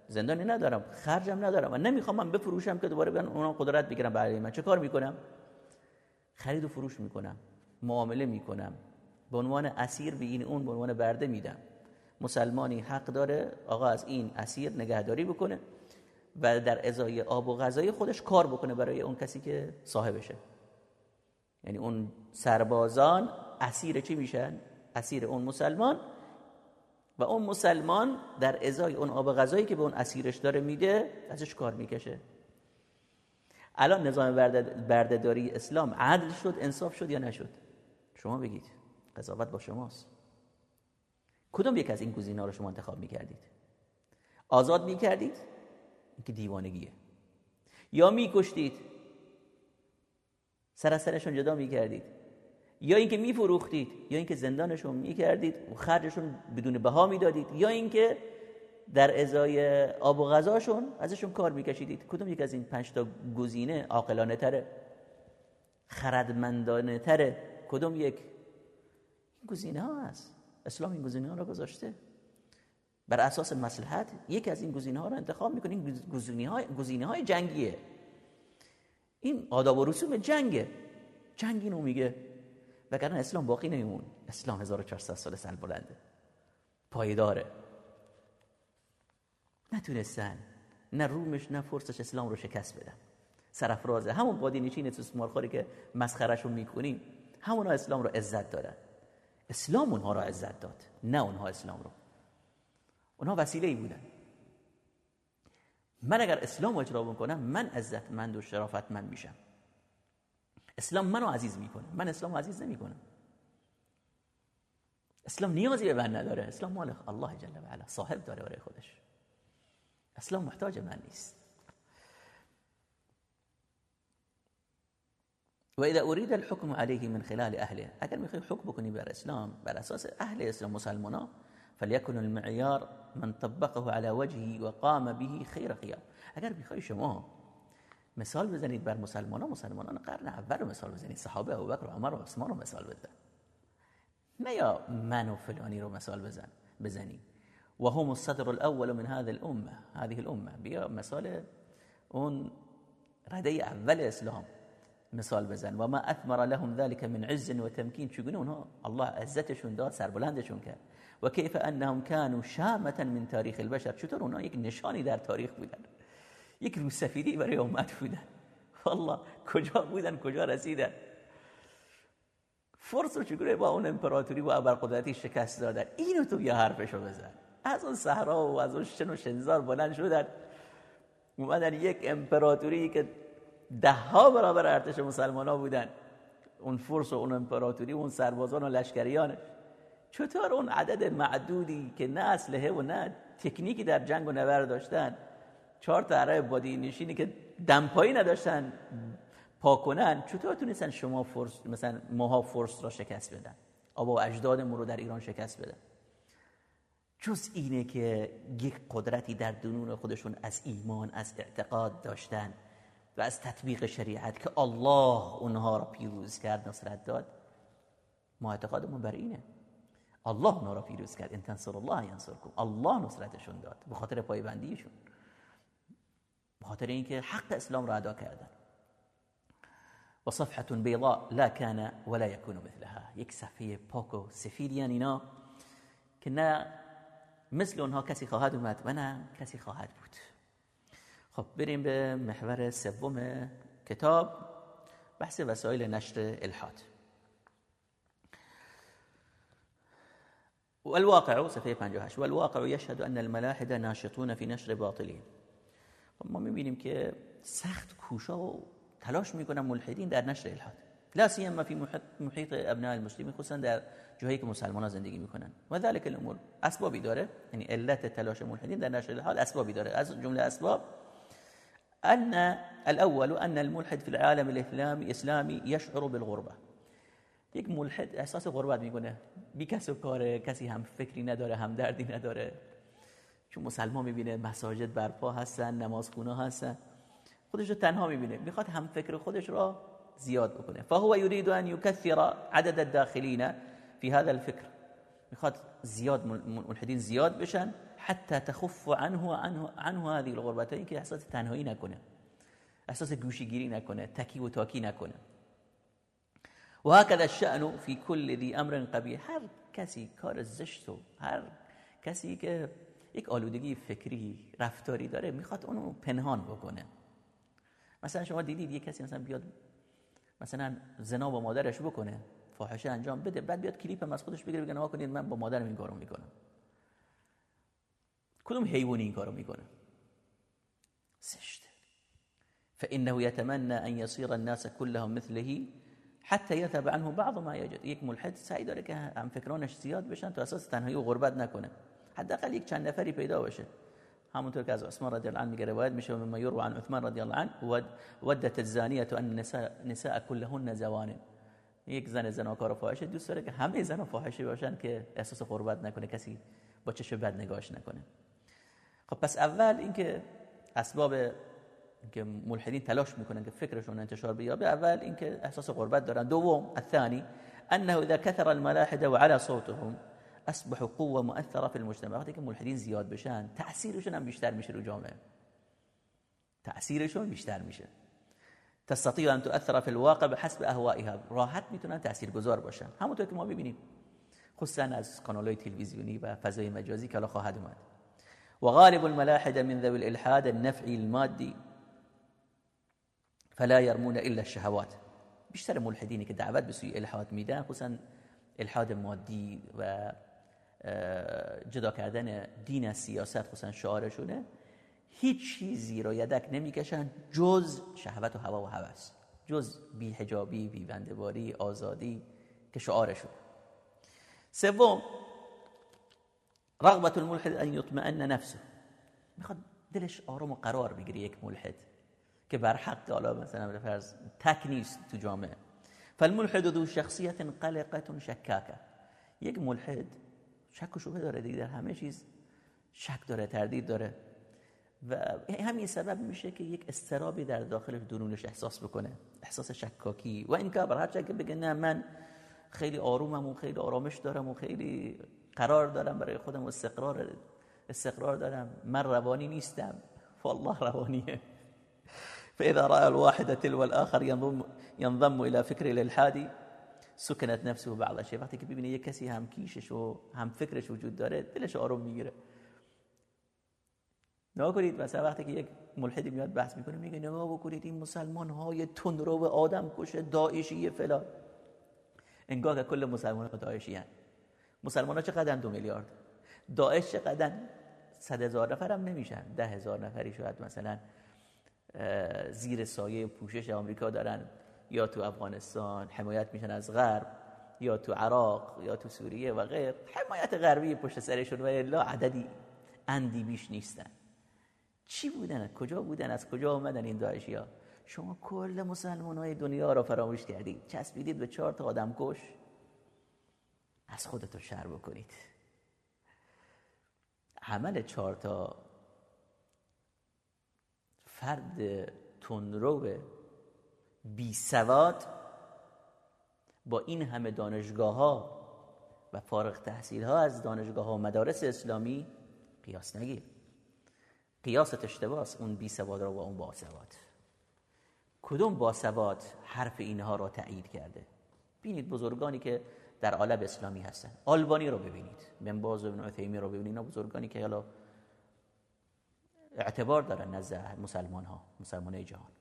زندانی ندارم. خرجم ندارم. و نمی‌خوام من بفروشم که دوباره بیان اونا قدرت بگیرم برای من. چه کار می‌کنم؟ خرید و فروش می‌کنم. معامله می‌کنم. به عنوان اسیر به این اون به عنوان برده میدم. مسلمانی حق داره آقا از این اسیر نگهداری بکنه و در ازای آب و غذای خودش کار بکنه برای اون کسی که صاحبشه. یعنی اون سربازان اسیر چی میشن؟ اسیر اون مسلمان و اون مسلمان در ازای اون آب غذایی که به اون اسیرش داره میده ازش کار می‌کشه. الان نظام بردهداری اسلام عدل شد انصاف شد یا نشد؟ شما بگید. قضاوت با شماست. کدوم یک از این گزینه‌ها رو شما انتخاب می‌کردید؟ آزاد می‌کردید؟ که دیوانگیه. یا میکشتید؟ سر از سرشون جدا می‌کردید. یا اینکه میفروختید یا اینکه زندانشون می‌کردید و خرجشون بدون بها می‌دادید یا اینکه در ازای آب و غذاشون ازشون کار میکشیدید. کدوم یک از این پنج تا گزینه عاقلانه تره خردمندانه تره کدوم یک این گزینه ها هست. اسلام این گزینه ها رو گذاشته. بر اساس مصلحت یکی از این گزینه ها رو انتخاب می‌کنه. این گزینه های, گزینه های جنگیه. این آداب و رسوم جنگه. جنگ اینو میگه. وگرنه اسلام باقی نمیمون. اسلام 1400 سال سال بلنده. پایداره نتونستن. نه رومش نه فرسش اسلام رو شکست بدن. سرفرازه همون قادی نشین سوسمارخوری که مسخرش رو می‌کنیم. همون اسلام رو عزت دارن اسلام اونها رو عزت داد نه اونها اسلام رو. اونها وسیله ای بودن. من اگر اسلام رو اجرا بکنم من عزتمند و شرافتمند میشم. اسلام منو عزیز می‌کنه. من اسلام عزیز نمی‌کنم. اسلام نیازی به من نداره. اسلام مال الله جل و علا صاحب داره برای خودش. اسلام محتاج من نیست. و اذا أريد الحكم عليه من خلال أهله اگر میخوای حکم بکنی بر إسلام بر أساس أهل إسلام مسلمانا فليكن المعيار من طبقه على وجهه وقام به خیر قیام اگر میخوای شما. مثال بزنید بر مسلمان ها مسلمانان قرن أول مثال بزنید صحابة ابوبکر و عمر و عثمان رو مثال بزن. نه یا من و فلانی رو مثال بزن بزنی و هم الصدر الأول من هذه الأمة هذه الأمة. بیا مثال اون رده أول إسلام. مثال بزن. و ما اثمر لهم ذلك من عز و تمکین چگونه اونها الله عزتشون داد سربلندشون کرد. و کیف انهم كانوا شامه من تاریخ البشر؟ چطور اونها یک نشانی در تاریخ بودن؟ یک روسفیدی برای امت بودن. والله کجا بودن کجا رسیدن؟ فرس رو چگونه با اون امپراتوری و ابرقدرتی شکست دادن؟ اینو تو یه حرفشو بزن. از اون صحرا و از اون شن و شنزار بلند شدن. اومدن یک امپراتوری که ده ها برابر ارتش مسلمان ها بودن. اون فرس و اون امپراتوری و اون سربازان و لشکریانش چطور اون عدد معدودی که نه اسلحه و نه تکنیکی در جنگ و نبرد داشتن چهار تا عرب بادیه نشینی که دمپایی نداشتن پا کنن چطور تونستن شما فرس مثلا ماها فرس را شکست بدن؟ آبا و اجدادمون رو در ایران شکست بدن. جز اینه که یک قدرتی در دنون خودشون از ایمان از اعتقاد داشتن. و از تطبیق شریعت که الله اونها را پیروز کرد نصرت داد. ما اعتقادمون بر اینه. الله اونها را پیروز کرد. ان تنصر الله ینصرکم. الله نصرتشون داد. به خاطر پایبندیشون. به خاطر اینکه حق اسلام را ادا کردن. و صفحة بیضاء لا كان ولا يكون مثلها. یک صفحه پاک و سفید یعنی اینا که نه مثل اونها کسی خواهد اومد و نه کسی خواهد بود. خب بریم به محور سوم کتاب بحث وسایل نشر الحاد. والواقع صفحه 58 والواقع يشهد ان الملاحده ناشطون في نشر باطلهم خب ما می‌بینیم که سخت کوشا و تلاش می‌کنن ملحدین در نشر الحاد. لا سیما محیط, محیط ابناء المسلمین خصوصا در جایی که مسلمان ها زندگی می‌کنن. و ذلك الامور. اسبابی داره یعنی علت تلاش ملحدین در نشر الحاد اسبابی داره. از جمله اسباب ان الاول ان الملحد في العالم الاسلامي اسلامي يشعر بالغربه یک ملحد احساس غربت می‌کنه. بی کس کسی هم فکری نداره هم دردی نداره. چون مسلمان می‌بینه مساجد برپا هستن نمازخونه هستن. خودش رو تنها می‌بینه. می‌خواد هم فکر خودش را زیاد بکنه. فهو يريد ان يكثر عدد الداخلين في هذا الفكر می‌خواد زیاد ملحدین زیاد بشن. حتی تخف عنه عنه عنه هذه الغربت این که احساس تنهایی نکنه. احساس گوشیگیری نکنه. تکی و تاکی نکنه. و هكذا الشأن في كل ذي امر قبیح. هر کسی کار زشت و هر کسی که یک آلودگی فکری رفتاری داره می‌خواد اونو پنهان بکنه. مثلا شما دیدید یک کسی مثلا بیاد مثلا زنا با مادرش بکنه فاحشه انجام بده بعد بیاد کلیپ هم از خودش بگیره بگه نگاه کنید من با مادرم این کارو می‌کنم. کدوم حیوانی این کارو میکنه زشته فإنه يتمنى أن يصير الناس كلهم مثله حتی یذهب عنه بعض ما یجد یک ملحد سعی داره که هم فکرانش زیاد بشن تو أساس تنهایی و غربت نکنه حداقل یک چند نفری پیدا بشه همونطور که از عثمان رضی الله عنه میگه روایت میشه مما یروى عن عثمان رضی الله عنه. ودت الزانیه أن نساء, نساء كلهن زوان یک زن زناکار و فاحشة. دوست داره که همه زن فاحشة باشن که احساس غربت نکنه کسی با چشم بد نگاهش نکنه. خب پس اول اینکه اسباب که ملحدین تلاش می‌کنن که فکرشون انتشار بیابه اول اینکه احساس غربت دارن. دوم الثاني انه اذا كثر الملاحده وعلى صوتهم اصبحوا قوه مؤثره في المجتمع. وقتی که ملحدین زیاد بشن تاثیرشون هم بیشتر میشه رو جامعه. تاثیرشون بیشتر میشه. تستطيع ان تؤثر في الواقع بحسب اهوائها راحت می‌تونن تاثیرگذار باشن. همونطور که ما ببینیم خصوصا از کانالهای تلویزیونی و فضای مجازی که الان خواهد اومد. وغالب الملاحده من ذوي الالحاد النفعي المادي. فلا يرمون الا الشهوات. بیشتر ملحدینی که دعوت به سوی میدن خصوصا الحاد مادی و جدا کردن دین از سیاست خصوصا شعارشونه. هیچ چیزی رو یدک نمی‌کشن جز شهوت و هوا و هوس. جز بی حجابی بی بندباری آزادی که شعارشون. سوم رغبت الملحد ان یطمئن نفسه. می‌خواد دلش آروم و قرار بگیره یک ملحد که بر حق حالا مثلا فرض تک نیست تو جامعه. فالملحد ذو شخصیت قلقه شکاکه یک ملحد شک و شبه داره دیگه در همه چیز شک داره تردید داره. و همین سبب میشه که یک استرابی در داخل درونش احساس بکنه. احساس شکاکی. و این که هر که بگه نه من خیلی آرومم و خیلی آرامش دارم و خیلی قرار دارم برای خودم استقرار استقرار دارم من روانی نیستم. والله روانیه. فإذا رأى الواحد تلو الآخر ينضم, ينضم إلى فكر الإلحادي سكنت نفسه بعض الشيء. وقتی که ببینه یک کسی هم کیشش و هم فکرش وجود داره دلش آروم می‌گیره. نگاه کنید مثلا وقتی که یک ملحدی میاد بحث می‌کنه میگه نگاه بکنید این مسلمان های تندرو آدم کشه داعشی فلان. انگار که کل مسلمان ها داعشی هن. مسلمان ها چقدر دو میلیارد؟ داعش چقدر صد هزار نفر هم نمیشن. ده هزار نفری شاید مثلا زیر سایه پوشش آمریکا دارن. یا تو افغانستان حمایت میشن از غرب یا تو عراق یا تو سوریه و غیر حمایت غربی پشت سرشون و الا عددی اندی بیش نیستن. چی بودن؟ کجا بودن؟ از کجا آمدن این داعشی ها شما کل مسلمان های دنیا را فراموش کردید. چسبیدید به چهار تا آدم کش. از خودتون شر بکنید. عمل چهار تا فرد تندرو بی سواد با این همه دانشگاه ها و فارغ تحصیل ها از دانشگاه ها و مدارس اسلامی قیاس نگیر. قیاست اشتباس اون بی سواد را با اون با سواد. کدوم با سواد حرف اینها را تایید کرده؟ بینید بزرگانی که در عالم اسلامی هستن. آلبانی رو ببینید. منباز و ابن عثیمی رو ببینید. اینا بزرگانی که حالا اعتبار دارن نزد مسلمان ها مسلمان جهان.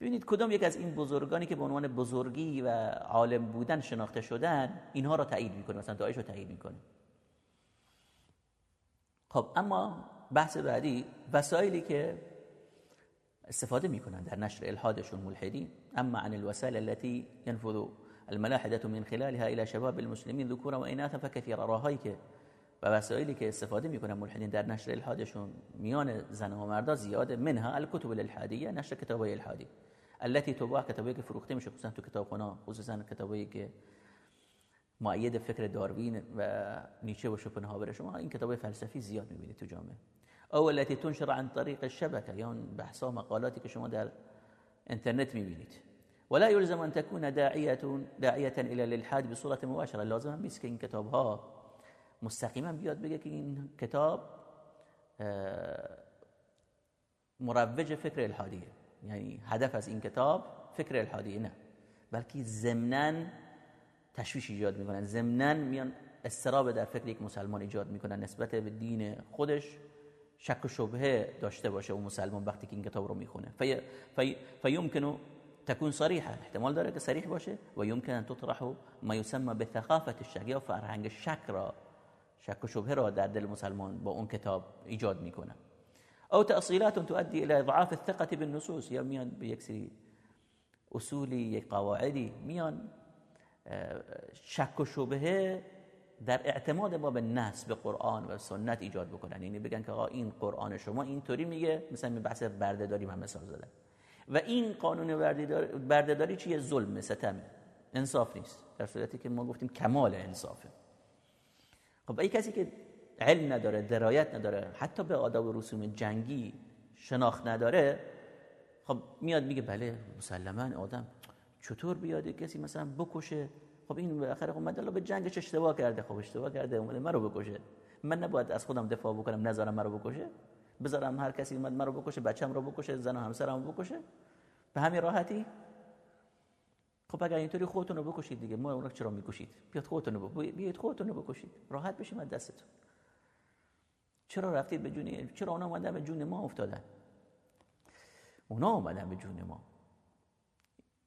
ببینید کدام یک از این بزرگانی که به عنوان بزرگی و عالم بودن شناخته شدن اینها را تایید می‌کنه. مثلا داعش رو تایید می‌کنه. خب اما بحث بعدی وسایلی که استفاده می‌کنن در نشر الحادشون ملحدین. اما عن الوسائل التي ينفذ الملاحدة من خلالها الى شباب المسلمين ذكورا و اناثا فكثيرا. راهایی که و وسایلی که استفاده می‌کنن ملحدین در نشر الحادشون میان زن و مردا زیاده. منها الکتب الالحادیه نشر کتابای الحادی. التي تباع کتابی که فروخته میشه خصوصا تو کتابخونه خصوصا کتابایی که معید فکر داروین و نیچه و شوپنهاور شما این کتاب فلسفی زیاد می‌بینید تو جامعه. او التي تنشر عن طریق الشبكه یا بحثا مقالاتی که شما در اینترنت می‌بینید. ولا يلزم ان تكون داعيه داعيه الى الالحاد بصوره مباشره لازم نیست که این کتاب ها مستقیما بیاد بگه که این کتاب مروج فکر الحادیه. یعنی هدف از این کتاب فکر الحادیه نه. بلکه ضمناً تشویش ایجاد می‌کنن. ضمناً میان استراب در فکر یک مسلمان ایجاد می‌کنن. نسبت به دین خودش شک و شبهه داشته باشه و مسلمان وقتی که این کتاب رو می‌خونه. فيمكن تكون صريحه احتمال داره که صریح باشه و يمكن ان تطرح ما يسمى بثقافه الشك یا فرهنگ شک را شک و شبهه را در دل مسلمان با اون کتاب ایجاد می‌کنه. او تأصیلات تؤدي الى اضعاف الثقه بالنصوص. یا میان به یک سری اصولی یک قواعدی میان و شبهه در اعتماد ما به نص به قرآن و سنت ایجاد بکنن. یعنی بگن که آقا این قرآن شما اینطوری میگه مثلا می بحث بردهداری من مثال زدم. و این قانون بردهداری چیه؟ ظلم ستم انصاف نیست. در صورتی که ما گفتیم کمال انصافه. خب ای کسی که علم نداره درایت نداره حتی به آداب و رسوم جنگی شناخت نداره خب میاد میگه بله مسلما آدم چطور بیاد کسی مثلا بکشه؟ خب این بالاخره اومد الله به جنگش اشتباه کرده. خب اشتباه کرده اومده منو بکشه. من نباید از خودم دفاع بکنم نذارم مرا بکشه؟ بذارم هر کسی اومد مرا بکشه بچه‌م رو بکشه زن و همسرم بکشه. به همین راحتی خب اگر اینطوری خودتون رو بکشید دیگه ما اون رو چرا می‌کشید؟ بیاد خودتون رو بیاید خودتون رو بکشید. راحت بشیم از دستتون. چرا رفتید به جون چرا اونا اومدن به جون ما افتادن؟ اونا اومدن به جون ما.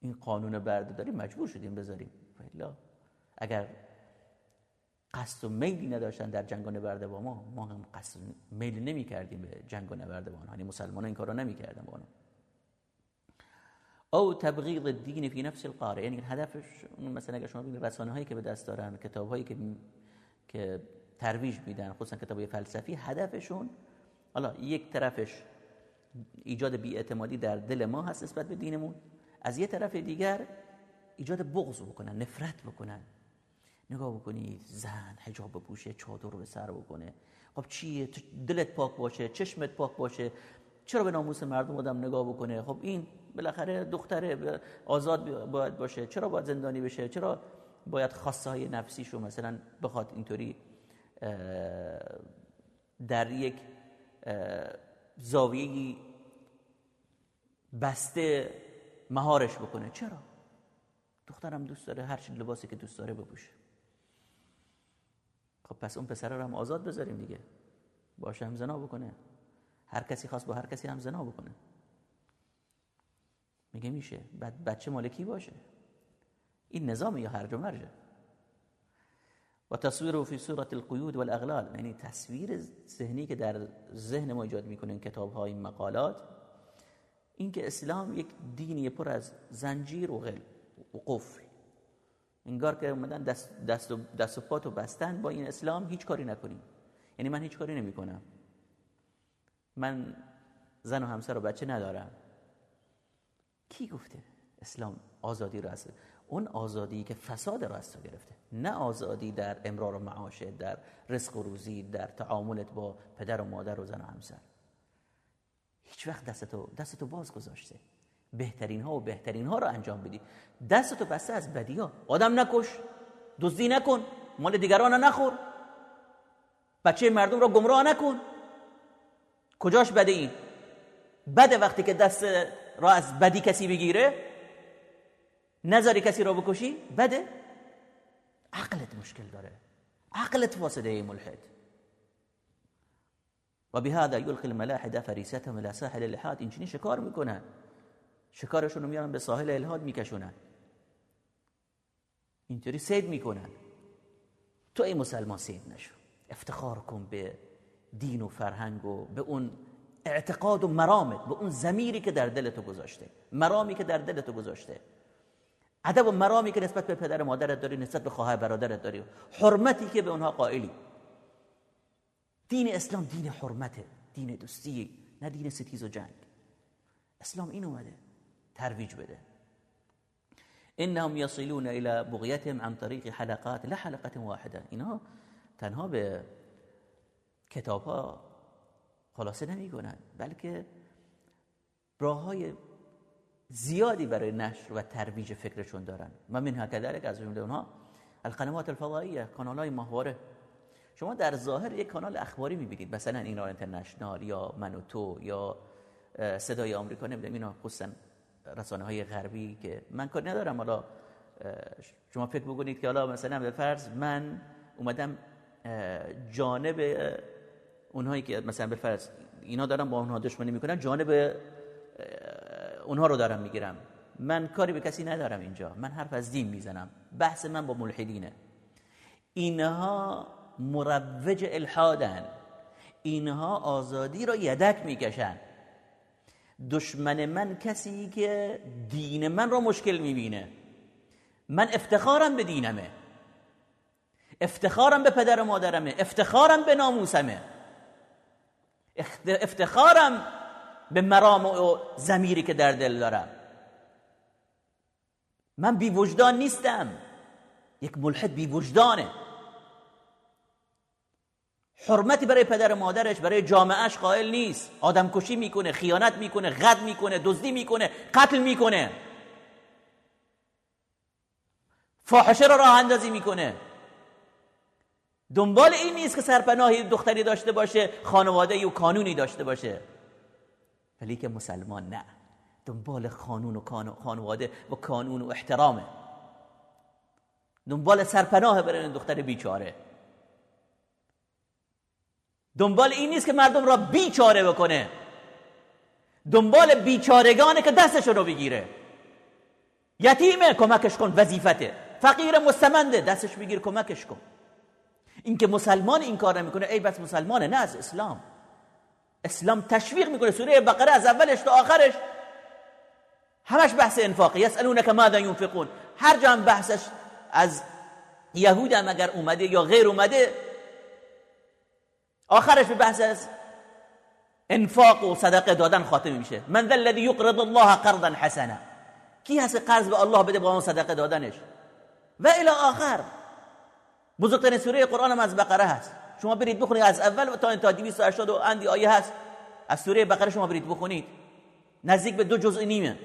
این قانون بردهداری مجبور شدیم بذاریم. اگر قصد و میلی نداشتن در جنگ و نبرده با ما ما هم قصد میل نمی کردیم به جنگ و نبرده با آنها یعنی مسلمان این کار رو نمی کردن با آنها او تبغیض الدین فی نفس القاره یعنی هدفش مثلا اگر شما ببینید رسانه هایی که به دست دارن کتاب هایی که که ترویج میدن خصوصا کتاب فلسفی هدفشون حالا یک طرفش ایجاد بیاعتمادی در دل ما هست نسبت به دینمون. از یه طرف دیگر ایجاد بغض بکنن نفرت بکنن. نگاه بکنید زن حجاب بپوشه چادر به سر بکنه. خب چیه؟ دلت پاک باشه چشمت پاک باشه. چرا به ناموس مردم آدم نگاه بکنه؟ خب این بالاخره دختره آزاد باید باشه. چرا باید زندانی بشه؟ چرا باید خواسته های نفسیشو مثلا بخواد اینطوری در یک زاویه بسته مهارش بکنه؟ چرا؟ دخترم دوست داره هر لباسی که دوست داره بپوشه. خب پس اون پسر رو هم آزاد بذاریم دیگه. باشه هم زنا بکنه. هر کسی خواست با هر کسی هم زنا بکنه. میگه میشه. بعد بچه مالکی باشه؟ این نظام یا هرج و مرجه و تصویر فی صورت القیود والاغلال یعنی تصویر ذهنی که در ذهن ما ایجاد می‌کنه کتاب های مقالات اینکه اسلام یک دینی پر از زنجیر و غل و قفل. انگار که اومدن دست, دست, و دست و پاتو بستن. با این اسلام هیچ کاری نکنیم. یعنی من هیچ کاری نمی کنم من زن و همسر و بچه ندارم. کی گفته اسلام آزادی رو از اون آزادی که فساد رو از تو گرفته. نه آزادی در امرار و معاشه در رزق و روزی در تعاملت با پدر و مادر و زن و همسر. هیچ وقت دستتو دستتو باز گذاشته. بهترین ها و بهترین ها رو انجام بدی. دستتو بسته از بدی ها آدم نکش. دزدی نکن. مال دیگران نخور. بچه مردم رو گمراه نکن. کجاش بده این؟ بده وقتی که دست را از بدی کسی بگیره. نذاری کسی را بکشی؟ بده. عقلت مشکل داره. عقلت فاسده ملحد. و بهذا یلقی الملاحده فریستهم الى ساحل الالحاد این شکار می‌کنن شکارشون رو میارن به ساحل الهاد میکشونن. اینطوری سید می‌کنن. تو ای مسلمان سید نشو. افتخار کن به دین و فرهنگ و به اون اعتقاد و مرامت به اون زمیری که در دل تو گذاشته. مرامی که در دل تو گذاشته. ادب و مرامی که نسبت به پدر و مادرت داری نسبت به خواهر برادرت داری. حرمتی که به اونها قائلی. دین اسلام دین حرمته دین دوستی نه دین ستیز و جنگ. اسلام این اومده. ترویج بده. انهم یصلون الى بغیتهم عن طریق حلقات لا حلقه واحده اینها تنها به کتاب ها خلاصه نمی کنند بلکه راه های زیادی برای نشر و ترویج فکرشون دارن. و من کذلك از جمله اونها القنوات الفضائیه کانال های ماهواره. شما در ظاهر یک کانال اخباری می‌بینید. مثلا ایران اینترنشنال یا من و تو یا صدای آمریکا نمی‌دونم اینا خصوصا رسانه های غربی که من کار ندارم. حالا شما فکر بکنید که حالا مثلا به فرض من اومدم جانب اونهایی که مثلا به فرض اینا دارم با اونها دشمنی می‌کنن جانب اونها رو دارم می‌گیرم. من کاری به کسی ندارم اینجا. من حرف از دین می‌زنم. بحث من با ملحدینه. اینها مروج الحادن. اینها آزادی رو یدک می‌کشن. دشمن من کسی که دین من رو مشکل می‌بینه. من افتخارم به دینمه. افتخارم به پدر و مادرمه. افتخارم به ناموسمه. افتخارم به مرام و زمیری که در دل دارم. من بی وجدان نیستم. یک ملحد بی وجدانه حرمتی برای پدر و مادرش برای جامعهش قائل نیست. آدم کشی می‌کنه خیانت می‌کنه غد می‌کنه دزدی می‌کنه قتل می‌کنه. فاحشه را راه اندازی می‌کنه. دنبال این نیست که سرپناهی دختری داشته باشه خانواده و کانونی داشته باشه. ولی که مسلمان نه. دنبال قانون و خانواده و کانون و احترامه. دنبال سرپناه برای دختر بیچاره. دنبال این نیست که مردم را بیچاره بکنه. دنبال بیچارگانه که دستش رو بگیره. یتیمه کمکش کن وظیفته. فقیر مستمنده دستش بگیر کمکش کن. اینکه مسلمان این کار نمی‌کنه ای بس مسلمانه نه از اسلام. اسلام تشویق می‌کنه سوره بقره از اولش تا آخرش. همش بحث انفاقی یسالونک ماذا ينفقون؟ هر جا هم بحثش از یهود هم اگر اومده یا غیر اومده آخرش به بحث از انفاق و صدقه دادن خاتم میشه. من ذا الذي يقرض الله قرضا حسنا. کی هست قرض به الله بده با اون صدقه دادنش؟ و الى آخر. بزرگترین سوره قرآن هم از بقره هست. شما برید بخونید از اول تا انتها 280 و اندی آیه هست. از سوره بقره شما برید بخونید. نزدیک به دو جزء نیمه.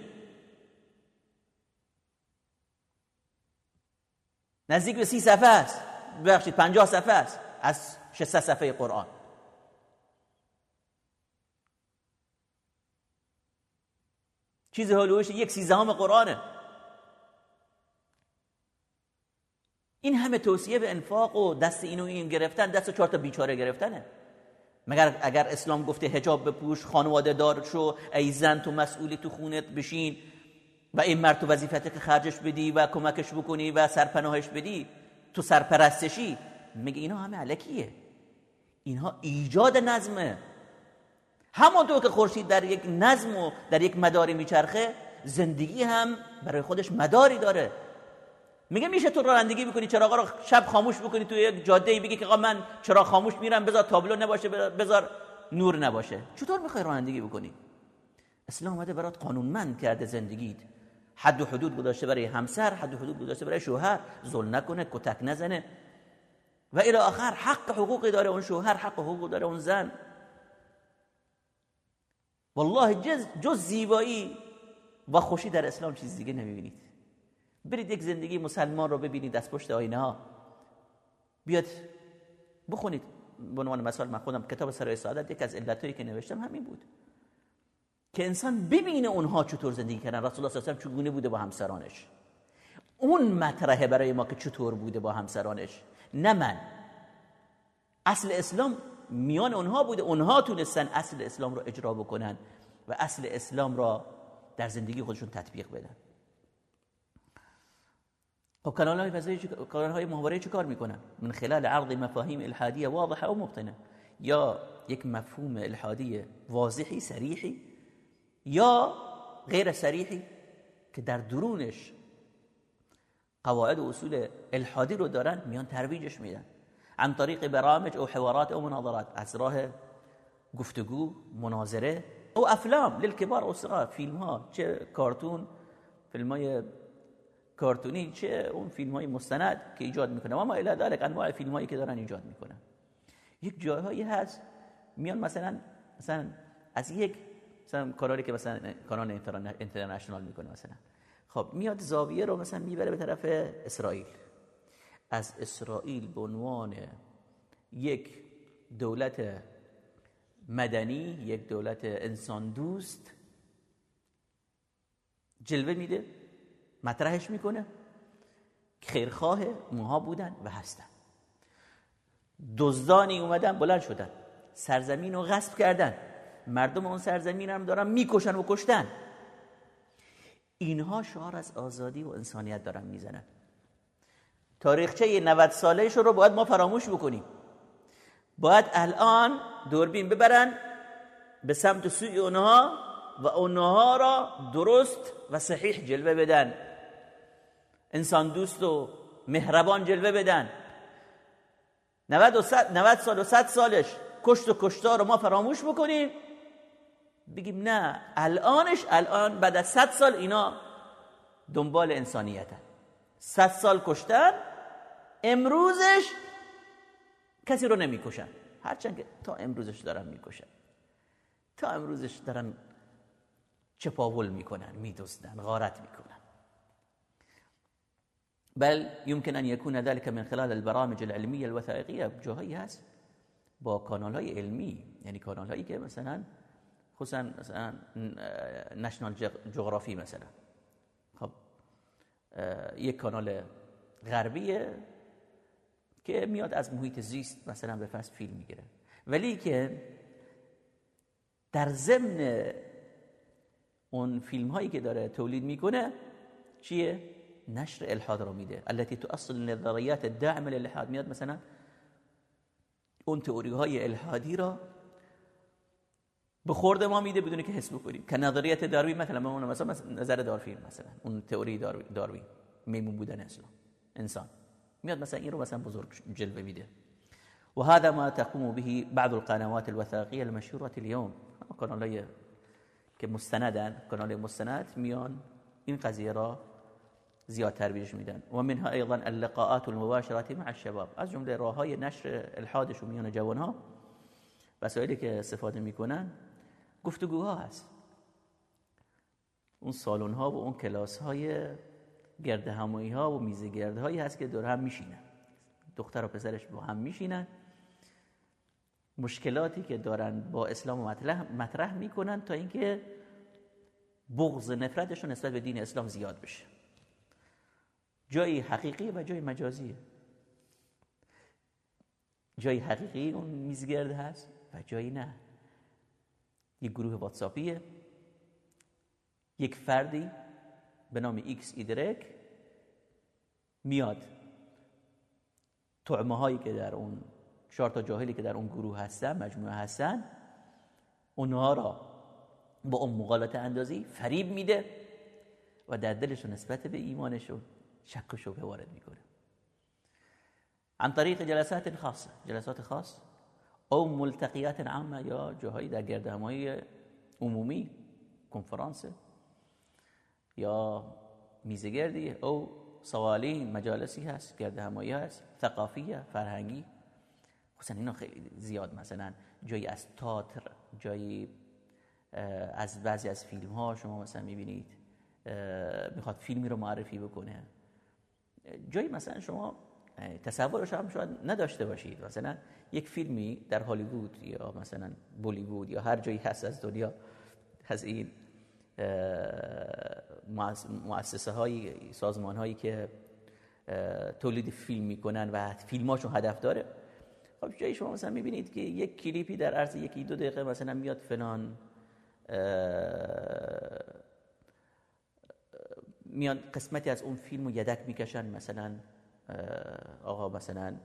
نزدیک به سی صفحه است ببخشید 50 صفحه است از 600 صفحه قرآن. چیز هلوش یک سیزدهم قرآنه. این همه توصیه به انفاق و دست اینو این گرفتن دست چهار تا بیچاره گرفتنه. مگر اگر اسلام گفته حجاب بپوش خانواده دار شو ای زن تو مسئولی تو خونت بشین و این مرد تو وظیفت که خرجش بدی و کمکش بکنی و سرپناهش بدی تو سرپرستشی؟ میگه اینا همه علکیه؟ اینها ایجاد نظمه. همانطور که خورشید در یک نظم و در یک مداری میچرخه زندگی هم برای خودش مداری داره. میگه میشه تو رانندگی بکنی چراغا رو شب خاموش بکنی تو یک جاده بگی که آقا من چرا خاموش میرم بذار تابلو نباشه بذار نور نباشه. چطور می‌خوای رانندگی بکنی؟ اسلام اومده برات قانونمند کرده زندگیت. حد و حدود گذاشته برای همسر حد و حدود گذاشته برای شوهر. ظلم نکنه کتک نزنه. و الى آخر حق حقوقی داره اون شوهر حق حقوق داره اون زن. والله جز, جز زیبایی و خوشی در اسلام چیز دیگه نمی‌بینید. برید یک زندگی مسلمان رو ببینید از پشت آینه ها بیاد بخونید. به عنوان مثال من خودم کتاب سرای سعادت یک از علتایی که نوشتم همین بود. که انسان ببینه اونها چطور زندگی کردن. رسول الله صلی الله علیه و چگونه بوده با همسرانش. اون مطرحه برای ما که چطور بوده با همسرانش. نه من. اصل اسلام میان اونها بوده اونها تونستن اصل اسلام رو اجرا بکنن و اصل اسلام را در زندگی خودشون تطبیق بدن. خب کانال های فضایی کانال های محوره چه کار می‌کنن؟ من خلال عرض مفاهیم الحادیه واضحه و مبطنه یا یک مفهوم الحادی واضحی سریحی یا غیر سریحی که در درونش قواعد و اصول الحادی رو دارن میان ترویجش میدن. عن طریق برامج او حوارات او مناظرات. از راه گفتگو مناظره او افلام للكبار و صغار فیلم ها چه کارتون فیلم های کارتونی چه اون فیلم های مستند که ایجاد می‌کنه. و ما الی ذلك انواع فیلم هایی که دارن ایجاد می‌کنن. یک جاهایی هست میان مثلا مثلا از یک مثلا کانالی که مثلا کانال اینترنشنال می‌کنه مثلا. خب میاد زاویه رو مثلا می‌بره به طرف اسرائیل. از اسرائیل به عنوان یک دولت مدنی یک دولت انسان دوست جلوه میده مطرحش می‌کنه. خیرخواه اونها بودن و هستن. دزدانی اومدن بلند شدن. سرزمین رو غصب کردن. مردم اون سرزمین هم دارن می‌کشن و کشتن. اینها شعار از آزادی و انسانیت دارن می‌زنن. تاریخچه 90 سالهش رو باید ما فراموش بکنیم. باید الان دوربین ببرن به سمت سوی اونها و اونها را درست و صحیح جلوه بدن. انسان دوست و مهربان جلوه بدن. 90 و 90 سال و 100 سالش کشت و کشتار رو ما فراموش بکنیم. بگیم نه الانش الان بعد از 100 سال اینا دنبال انسانیتن. 100 سال کشتن امروزش کسی رو نمی‌کشن. هرچند که تا امروزش دارن می‌کشن. تا امروزش دارن چپاول می‌کنن میدزدن غارت می‌کنن. بل يمكن أن يكون ذلك من خلال البرامج العلمية الوثائقية جاهایی هست با کانال های علمی یعنی کانال هایی که مثلا خصوصا مثلا نشنال جغرافی مثلا. خب یک کانال غربیه که میاد از محیط زیست مثلا به فصل فیلم می‌گیره. ولی که در ضمن اون فیلم هایی که داره تولید می‌کنه چیه؟ نشر الحاد رو میده. التي تؤصل نظریات الداعمه للالحاد میاد مثلا اون تئوری های الحادی را به خورد ما میده بدون که حس بکنیم. که نظریت داروین مثلا مثلا نظر داروین مثلا اون تئوری داروین میمون بودن اسلام انسان. میاد مثلا این رو مثلا بزرگ جلوه میده. و هذا ما تقوم به بعض القنوات الوثائقيه المشهوره اليوم. کانالای که مستندن کانال مستند میان این قضیه را زیاد ترویج میدن. و منها ايضا اللقاءات المباشره مع الشباب. از جمله راه های نشر الحادش و میان جوان ها وسایلی که استفاده می‌کنن گفتگوها هست. اون سالن ها و اون کلاس های گرد همایی ها و میز گرد هایی هست که دور هم میشینن. دختر و پسرش با هم میشینن. مشکلاتی که دارن با اسلام مطرح, مطرح می‌کنن تا اینکه بغض نفرتشون نسبت به دین اسلام زیاد بشه. جایی حقیقی و جای مجازیه. جای حقیقی اون میزگرد هست و جایی نه. یک گروه واتساپیه. یک فردی به نام ایکس ایگرگ میاد. طعمه هایی که در اون چهار تا جاهلی که در اون گروه هستن مجموعه هستن اونها را با اون مغالطه اندازی فریب میده و در دلشون نسبت به ایمانشون شک و شبه وارد می‌کنه. عن طریق جلسات خاصه جلسات خاص او ملتقیات عامه یا جاهایی در گردهمایی عمومی کنفرانس یا میزگردی؟ او سوالی مجالسی هست گرد همایی هست ثقافیه فرهنگی. خصوصا اینا خیلی زیاد مثلا جایی از تاتر جایی از بعضی از فیلم ها شما مثلا می‌بینید می‌خواد فیلمی رو معرفی بکنه. جایی مثلا شما تصورش هم شاید نداشته باشید. مثلا یک فیلمی در هالیوود یا مثلا بولیوود یا هر جایی هست از دنیا از این مؤسسه های سازمان هایی که تولید فیلم می‌کنن و فیلماشون هدف داره. خب جایی شما مثلا می‌بینید که یک کلیپی در عرض یکی دو دقیقه مثلا میاد فلان میان قسمتی از اون فیلم رو یدک می‌کشن مثلا آقا مثلا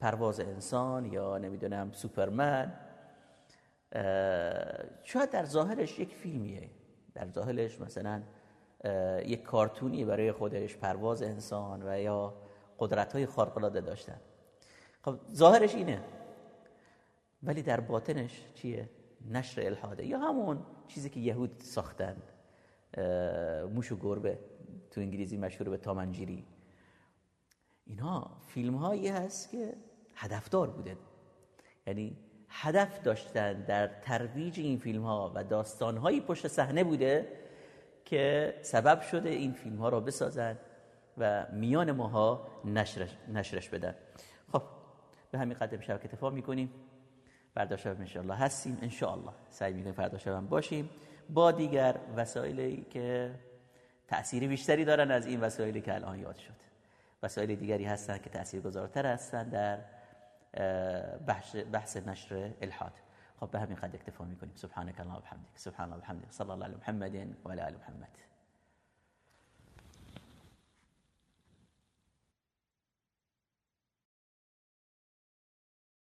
پرواز انسان یا نمی‌دونم سوپرمن. شاید در ظاهرش یک فیلمیه. در ظاهرش مثلا یک کارتونی برای خودش پرواز انسان و یا قدرت های خارقلاده داشتن. خب ظاهرش اینه. ولی در باطنش چیه؟ نشر الحاده. یا همون چیزی که یهود ساختن. موش و گربه تو انگلیسی مشهور به تامنجیری اینها فیلم هایی هست که هدفدار بوده. یعنی هدف داشتن در ترویج این فیلم ها و داستان هایی پشت صحنه بوده که سبب شده این فیلم ها را بسازن و میان ماها نشرش, نشرش بدن. خب به همین قدم شب اتفاق می‌کنیم. فردا شب انشاءالله هستیم. انشاءالله سعی می‌کنیم فردا شب باشیم. با دیگر وسایلی که تأثیر بیشتری دارن از این وسایلی که الان یاد شد. وسایل دیگری هستن که تأثیر گذارتر هستن در بحث, بحث نشر الحاد. خب به همین قد اکتفا میکنیم سبحانك اللهم وبحمدك. سبحان الله وبحمده صلی الله علی محمد و علی محمد.